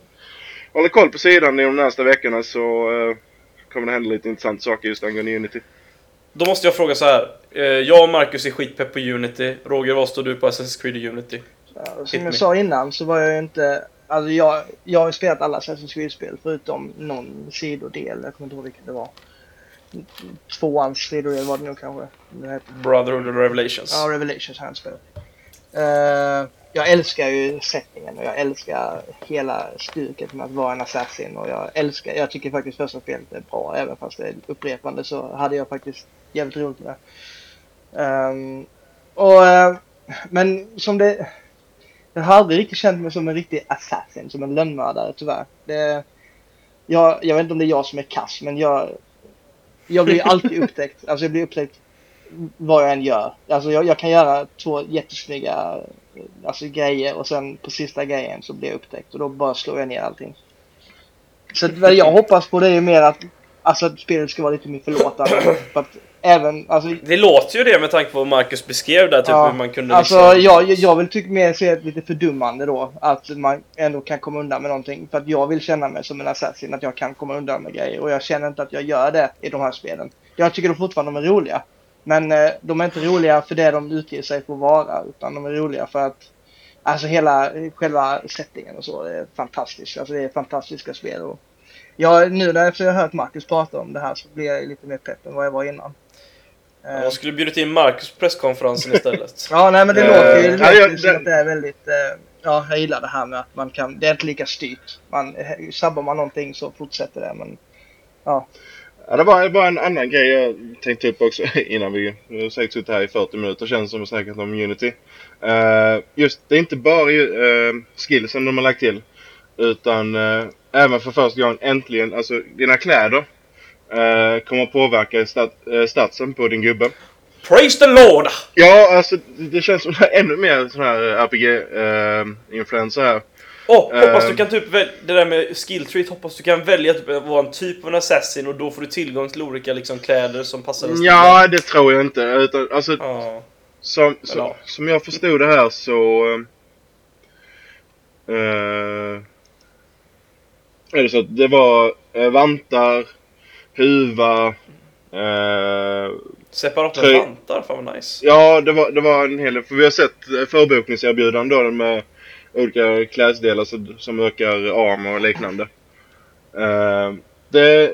håll koll på sidan i de närmaste veckorna så eh, kommer det hända lite intressanta saker just angående Unity. Då måste jag fråga så här. Eh, Jag och Marcus är skitpepp på Unity. Roger, vad står du på Assassin's Creed Unity? Ja, Hit som me. jag sa innan så var jag ju inte... Alltså jag, jag har spelat alla Assassin's Creed-spel förutom någon sidodel. Jag kommer inte ihåg vilken det var. Tvåans sidodel var det nog kanske. Det hette. Brotherhood och Revelations. Ja, Revelations har jag spelat. Eh, jag älskar ju settingen och jag älskar hela stuket med att vara en assassin och jag älskar, jag tycker faktiskt första spelet är bra även fast det är upprepande så hade jag faktiskt jävligt roligt med det. Ehm, och, eh, men som det, jag har aldrig riktigt känt mig som en riktig assassin, som en lönnmördare tyvärr. Det, jag, jag vet inte om det är jag som är kass men jag, jag blir alltid upptäckt. Alltså jag blir upptäckt vad jag än gör. Alltså jag, jag kan göra två jättesnygga alltså, grejer och sen på sista grejen så blir jag upptäckt och då bara slår jag ner allting. Så vad jag hoppas på det är mer att, alltså, att spelet ska vara lite mer förlåtande. För att även, alltså, Det låter ju det med tanke på vad Marcus beskrev där, typ Ja, hur man kunde Alltså liksom... jag, jag vill tycka mer se lite fördummande då. Att man ändå kan komma undan med någonting. För att jag vill känna mig som en assassin, att jag kan komma undan med grejer. Och jag känner inte att jag gör det i de här spelen. Jag tycker de fortfarande de är roliga. Men eh, de är inte roliga för det de utger sig för att vara. Utan de är roliga för att Alltså hela själva settingen och så är fantastiskt. Alltså det är fantastiska spel. Och jag, nu när jag har hört Marcus prata om det här så blir jag lite mer pepp än vad jag var innan. Eh, Jag skulle bjudit in Marcus på presskonferensen istället. Ja, nej men det Eh, låter ju det låter som det- att det är väldigt... Eh, ja, jag gillar det här med att man kan... Det är inte lika styrt. Man, eh, sabbar man någonting så fortsätter det, men... Ja. Ja, det var bara en annan grej jag tänkte upp också innan vi vi har säkert suttit här i 40 minuter känns som att snackat om Unity. Eh, just, det är inte bara uh, skillsen de har lagt till. Utan eh, även för första gången äntligen, alltså dina kläder uh, kommer att påverka stat, uh, statsen på din gubbe. Praise the Lord! Ja, alltså det känns som ännu mer sån här RPG-influencer här. Åh, hoppas Eh. du kan typ väl- det där med skill treat, hoppas du kan välja typ att vara en typ av en assassin och då får du tillgång till olika liksom kläder som passar stil. Ja, det tror jag inte. Utan, alltså, Ja. Som, som, ja. som jag förstod det här så... eh, är det så att det var eh, vantar, huva... eh, Separat med Tröj- vantar, fan vad nice. ja, det var, det var en hel del. För vi har sett eh, förbokningserbjudanden då med olika klädesdelar så, som ökar arm och liknande. Eh, det,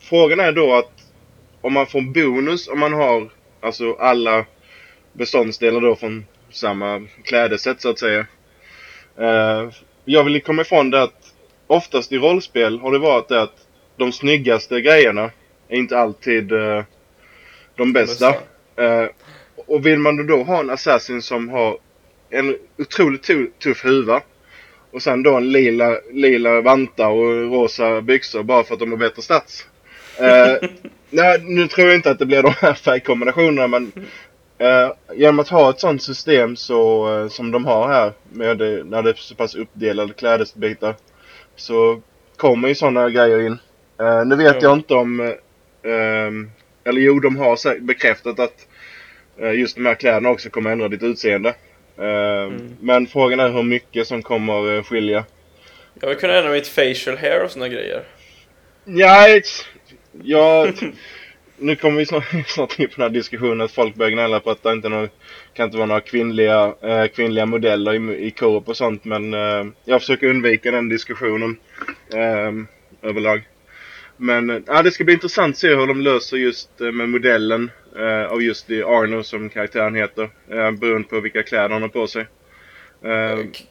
frågan är då att om man får bonus om man har alltså alla beståndsdelar då från samma klädesätt så att säga. Eh, jag vill komma ifrån det att oftast i rollspel har det varit det att de snyggaste grejerna är inte alltid eh, de bästa. Eh, och vill man då ha en assassin som har en otroligt tu- tuff huva och sen då en lila, lila vantar och rosa byxor bara för att de har bättre stats. Eh, nej, nu tror jag inte att det blir de här färgkombinationerna men eh, genom att ha ett sånt system så, eh, som de har här med det, när det är så pass uppdelade klädesbitar så kommer ju sådana grejer in. Eh, nu vet Ja. jag inte om ehm, eller jo, de har bekräftat att eh, just de här kläderna också kommer ändra ditt utseende. Eh, Men frågan är hur mycket som kommer eh, skilja. Jag vill kunna ändra mitt facial hair och såna grejer. Ja, it's- ja nu kommer vi snart, snart in på den här diskussionen att folk börjar gnälla på att det inte några, kan inte vara några kvinnliga, eh, kvinnliga modeller i, i co-op och sånt. Men eh, jag försöker undvika den diskussionen eh, överlag. Men eh, ja, det ska bli intressant att se hur de löser just eh, med modellen eh, av just det Arno som karaktären heter. Beroende på vilka kläder han har på sig.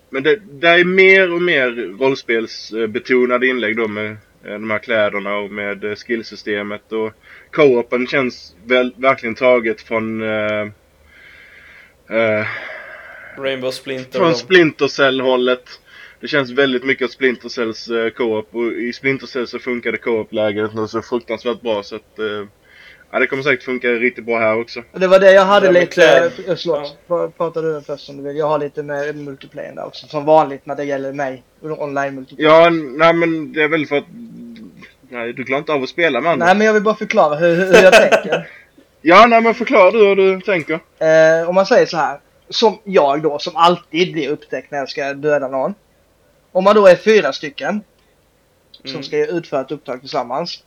Men det, det är mer och mer rollspelsbetonade inlägg då med de här kläderna och med skillsystemet. Och co-open känns väl, verkligen taget från eh, eh, Rainbow Splinter från Splinter Cell-hållet. Det känns väldigt mycket av Splinter Cells eh, co-op och i Splinter Cell så funkade co-op-läget nog så fruktansvärt bra så att eh, ja, det kommer säkert funka riktigt bra här också. Det var det jag hade Ja, lite... äh, Förlåt, ja. prata du först om du vill. Jag har lite med multiplayer där också. Som vanligt när det gäller mig. Online multiplayer. Ja, nej men det är väl för att nej, du klarar inte av att spela med andra. Nej men jag vill bara förklara hur, hur jag tänker. Ja, nej men förklara du hur du tänker. Eh, om man säger så här. Som jag då, som alltid blir upptäckt när jag ska döda någon. Om man då är fyra stycken. Som Mm. ska utföra ett uppdrag tillsammans.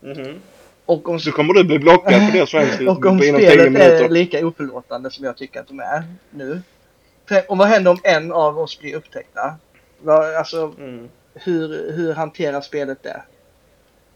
Mhm. Och om, Så kommer du bli blockad på deras ranks och om inom 10 spelet är lika oförlåtande som jag tycker att de är nu. Och vad händer om en av oss blir upptäckta? Vad- Alltså, Mm. hur, hur hanterar spelet det?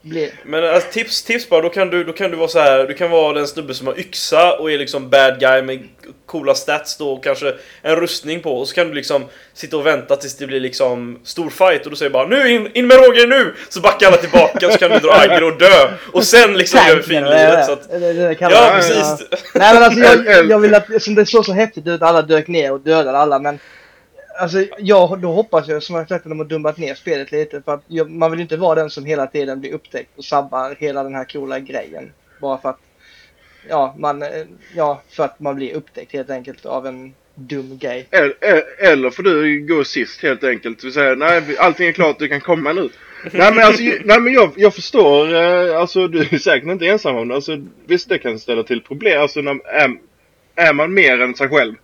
Blir, Men alltså, tips, tips bara, då kan, du, då kan du vara så här. du kan vara den snubbe som har yxa och är liksom bad guy med coola stats då och kanske en rustning på och så kan du liksom sitta och vänta tills det blir liksom stor fight och då säger du bara nu in, in med Roger nu! Så backar alla tillbaka och så kan du dra aggro och dö och sen liksom gör vi finliret så att, det, det, det kallar Ja precis! Nej men alltså jag, jag vill att, som det såg så häftigt ut, alla dök ner och dödade alla men Alltså jag, då hoppas jag som jag sagt att de har dummat ner spelet lite för att jag, man vill inte vara den som hela tiden blir upptäckt och sabbar hela den här coola grejen. Bara för att, ja, man, eh, ja, för att man blir upptäckt helt enkelt av en dum grej. Eller, eller får du gå sist helt enkelt. Vi säger nej, allting är klart, du kan komma nu. nej men alltså, nej men jag, jag förstår, eh, alltså du är säkert inte ensam om det. Alltså visst det kan ställa till problem. Alltså när, är, är man mer än sig själv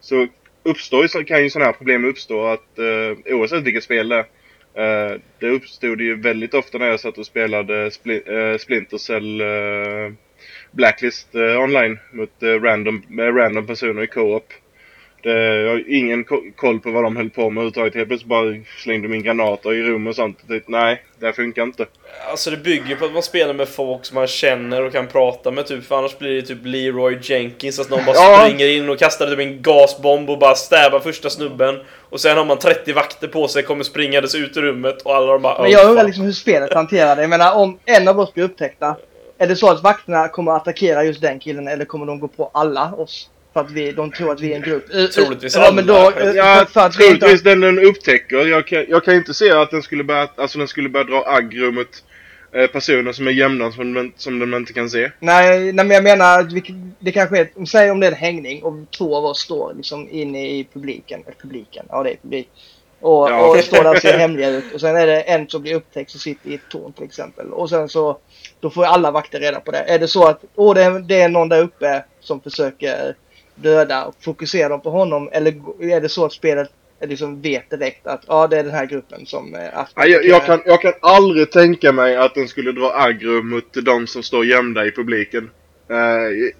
så uppstår ju, kan ju sådana här problem uppstå att eh, oavsett vilket spel det är. Eh, det uppstod ju väldigt ofta när jag satt och spelade Spli, eh, Splinter Cell eh, Blacklist eh, online mot eh, random, med random personer i co-op. Det, jag har ingen ko- koll på vad de höll på med överhuvudtaget. Helt plötsligt bara slängde de in granater i rum och sånt. Tänkte, nej, det funkar inte. Alltså det bygger på att man spelar med folk som man känner och kan prata med typ, för annars blir det typ Leroy Jenkins, att någon bara Ja. springer in och kastar typ en gasbomb och bara stäbar första snubben. Och sen har man 30 vakter på sig, kommer springandes ut ur rummet och alla de bara Men "Oh, jag undrar fuck." liksom hur spelet hanterar det. Jag menar om en av oss blir upptäckta. Är det så att vakterna kommer att attackera just den killen eller kommer de gå på alla oss? För att vi, de tror att vi är en grupp. Eh, eh, Troligtvis ja, men då, Ja, för, att inte troligtvis den den upptäcker. Jag kan, jag kan inte se att den skulle börja, alltså den skulle börja dra aggro mot eh, personer som är jämna som, den- som de inte kan se. Nej, nej men jag menar att vi, det kanske är, säg om det är en hängning och två av oss står liksom inne i publiken, eller publiken, ja det är publik. Och, Ja. och står där och ser hemliga ut. Och sen är det en som blir upptäckt som sitter i ett torn till exempel. Och sen så, då får alla vakter reda på det. Är det så att, åh det är, det är någon där uppe som försöker döda och fokuserar de på honom? Eller är det så att spelet liksom vet direkt att, ja det är den här gruppen som eh, Nej, jag, jag, kan, jag kan aldrig tänka mig att den skulle dra aggro mot de som står gömda i publiken. Eh,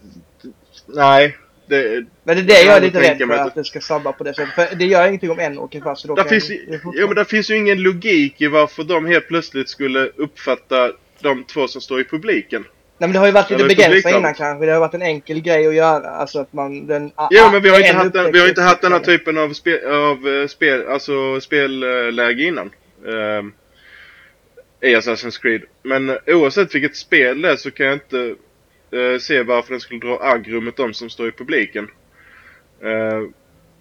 nej, det, Men det är det Jag är lite rädd för, att- att det ska sabba på det sättet. För det gör ingenting om en åker fast. Då Där finns, det fortfarande- ja, men där finns ju ingen logik i varför de helt plötsligt skulle uppfatta de två som står i publiken. Nej men det har ju varit lite begränsat innan kanske. Det har varit en enkel grej att göra. Alltså att man... Den, Jo, men vi har inte haft, den, vi har inte haft den här typen av, spe, av eh, spel, alltså spelläge innan. Um, I Assassin's Creed. Men eh, oavsett vilket spel det är så kan jag inte eh, se varför den skulle dra aggro mot de som står i publiken. Eh,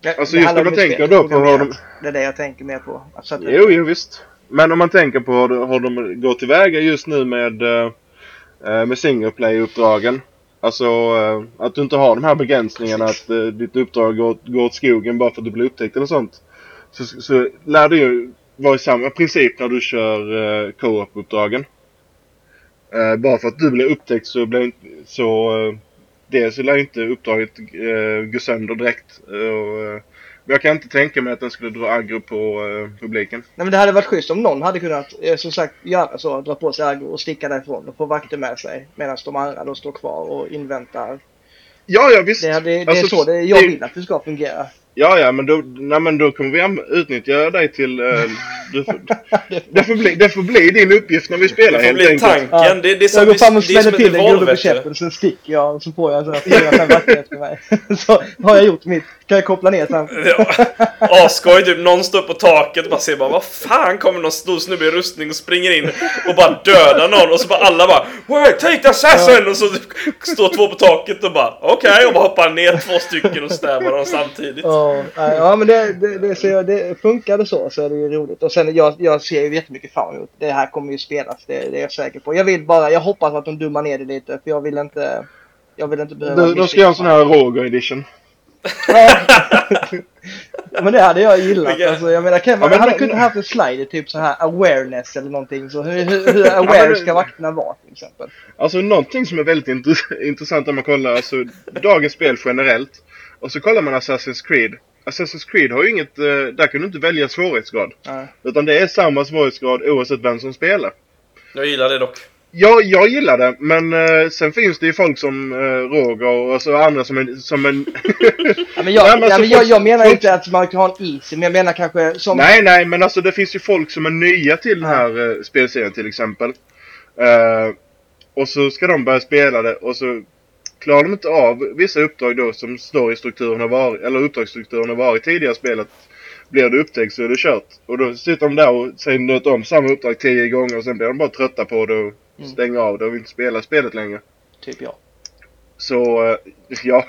Ja, alltså det just när man tänker då är på hur de- Det är det jag tänker mer på. Alltså att Jo, jo visst. Men om man tänker på hur de- går tillväga just nu med, eh, Eh, med single play-uppdragen. Alltså eh, att du inte har de här begränsningarna att eh, ditt uppdrag går, går åt skogen bara för att du blir upptäckt eller sånt. Så, så lär det ju vara i samma princip när du kör co-op-uppdragen. Bara för att du blir upptäckt så blir inte, så dels så lär ju inte uppdraget gå sönder direkt. Och, jag kan inte tänka mig att den skulle dra aggro på eh, publiken. Nej men det hade varit schysst om någon hade kunnat, eh, som sagt, göra så. Dra på sig aggro och sticka därifrån och få vakter med sig. Medan de andra då står kvar och inväntar. Ja, ja visst. Det, det, det Alltså, är så det, jag vill att det ska fungera. Ja, ja, men då, nej, men då kommer vi utnyttja dig till... Eh, du, det, får bli, det får bli din uppgift när vi spelar Det får helt bli enkelt. tanken. Ja. Det, det är som, Jag går fram och smäller till en gubbe på och sen sticker jag och så får jag så här fyra, fem vakter efter mig. Så har jag gjort mitt. Kan jag koppla ner sen. Ja, Asskoj, typ någon står på taket och bara ser bara vad fan kommer någon stor snubbe i rustning och springer in och bara dödar någon och så bara alla bara Wait, take the assassin! Och så står två på taket och bara okej och bara hoppar ner två stycken och stävar dem samtidigt. Ja, ja men det, det, det, så jag, det funkar det så så är det ju roligt. Och sen jag, jag ser ju jättemycket fram emot. Det här kommer ju spelas, det, det är jag säker på. Jag vill bara, jag hoppas att de dummar ner det lite för jag vill inte jag vill inte behöva... Då, då ska jag ha en sån här Roger edition. Ja. men det hade jag gillat. Vilka- Alltså, jag menar, man, Ja, men- hade kunnat haft en slider typ så här awareness eller någonting. Så hur, hur, hur aware men- ska vakterna vara till exempel? Alltså någonting som är väldigt intress- intressant om man kollar alltså, dagens spel generellt. Och så kollar man Assassin's Creed. Assassin's Creed har ju inget, eh, där kan du inte välja svårighetsgrad. Ja. Utan det är samma svårighetsgrad oavsett vem som spelar. Jag gillar det dock. Ja, jag gillar det, men eh, sen finns det ju folk som eh, Roger och så andra som en... Som en Ja, men jag, Nej, men ja, alltså men jag, jag menar folk- inte att man kan ha en easy, men jag menar kanske som... nej, nej, men alltså det finns ju folk som är nya till den här eh, spelserien till exempel. Eh, och så ska de börja spela det och så klarar de inte av vissa uppdrag då som storystrukturen har varit, eller uppdragsstrukturen har varit tidigare i spelet. Blir det upptäckt så är det kört. Och då sitter de där och säger nöt om samma uppdrag tio gånger och sen blir de bara trötta på det och Mm. stänger av det och vill inte spela spelet längre. Typ jag. Så, eh, ja.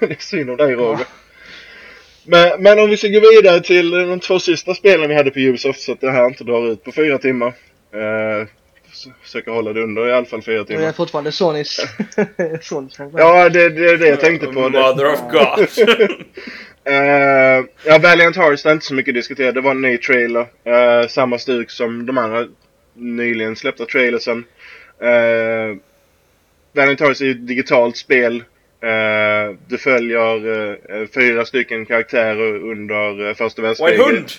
det är synd om dig Roger. Men, men om vi ska gå vidare till de två sista spelen vi hade på Ubisoft så att det här inte drar ut på fyra timmar. S- försöka hålla det under i alla fall fyra Och jag är timmar. fortfarande Sonys... Sonys. Ja, det är det, det jag tänkte på. Det. Mother of God. Eh, ja, Valiant Hearts, det är inte så mycket att diskutera. Det var en ny trailer. Eh, samma stuk som de andra nyligen släppta trailersen. Uh, Valiant Hearts är ju ett digitalt spel. Uh, du följer eh, fyra stycken karaktärer under uh, första Och en världskriget. hund!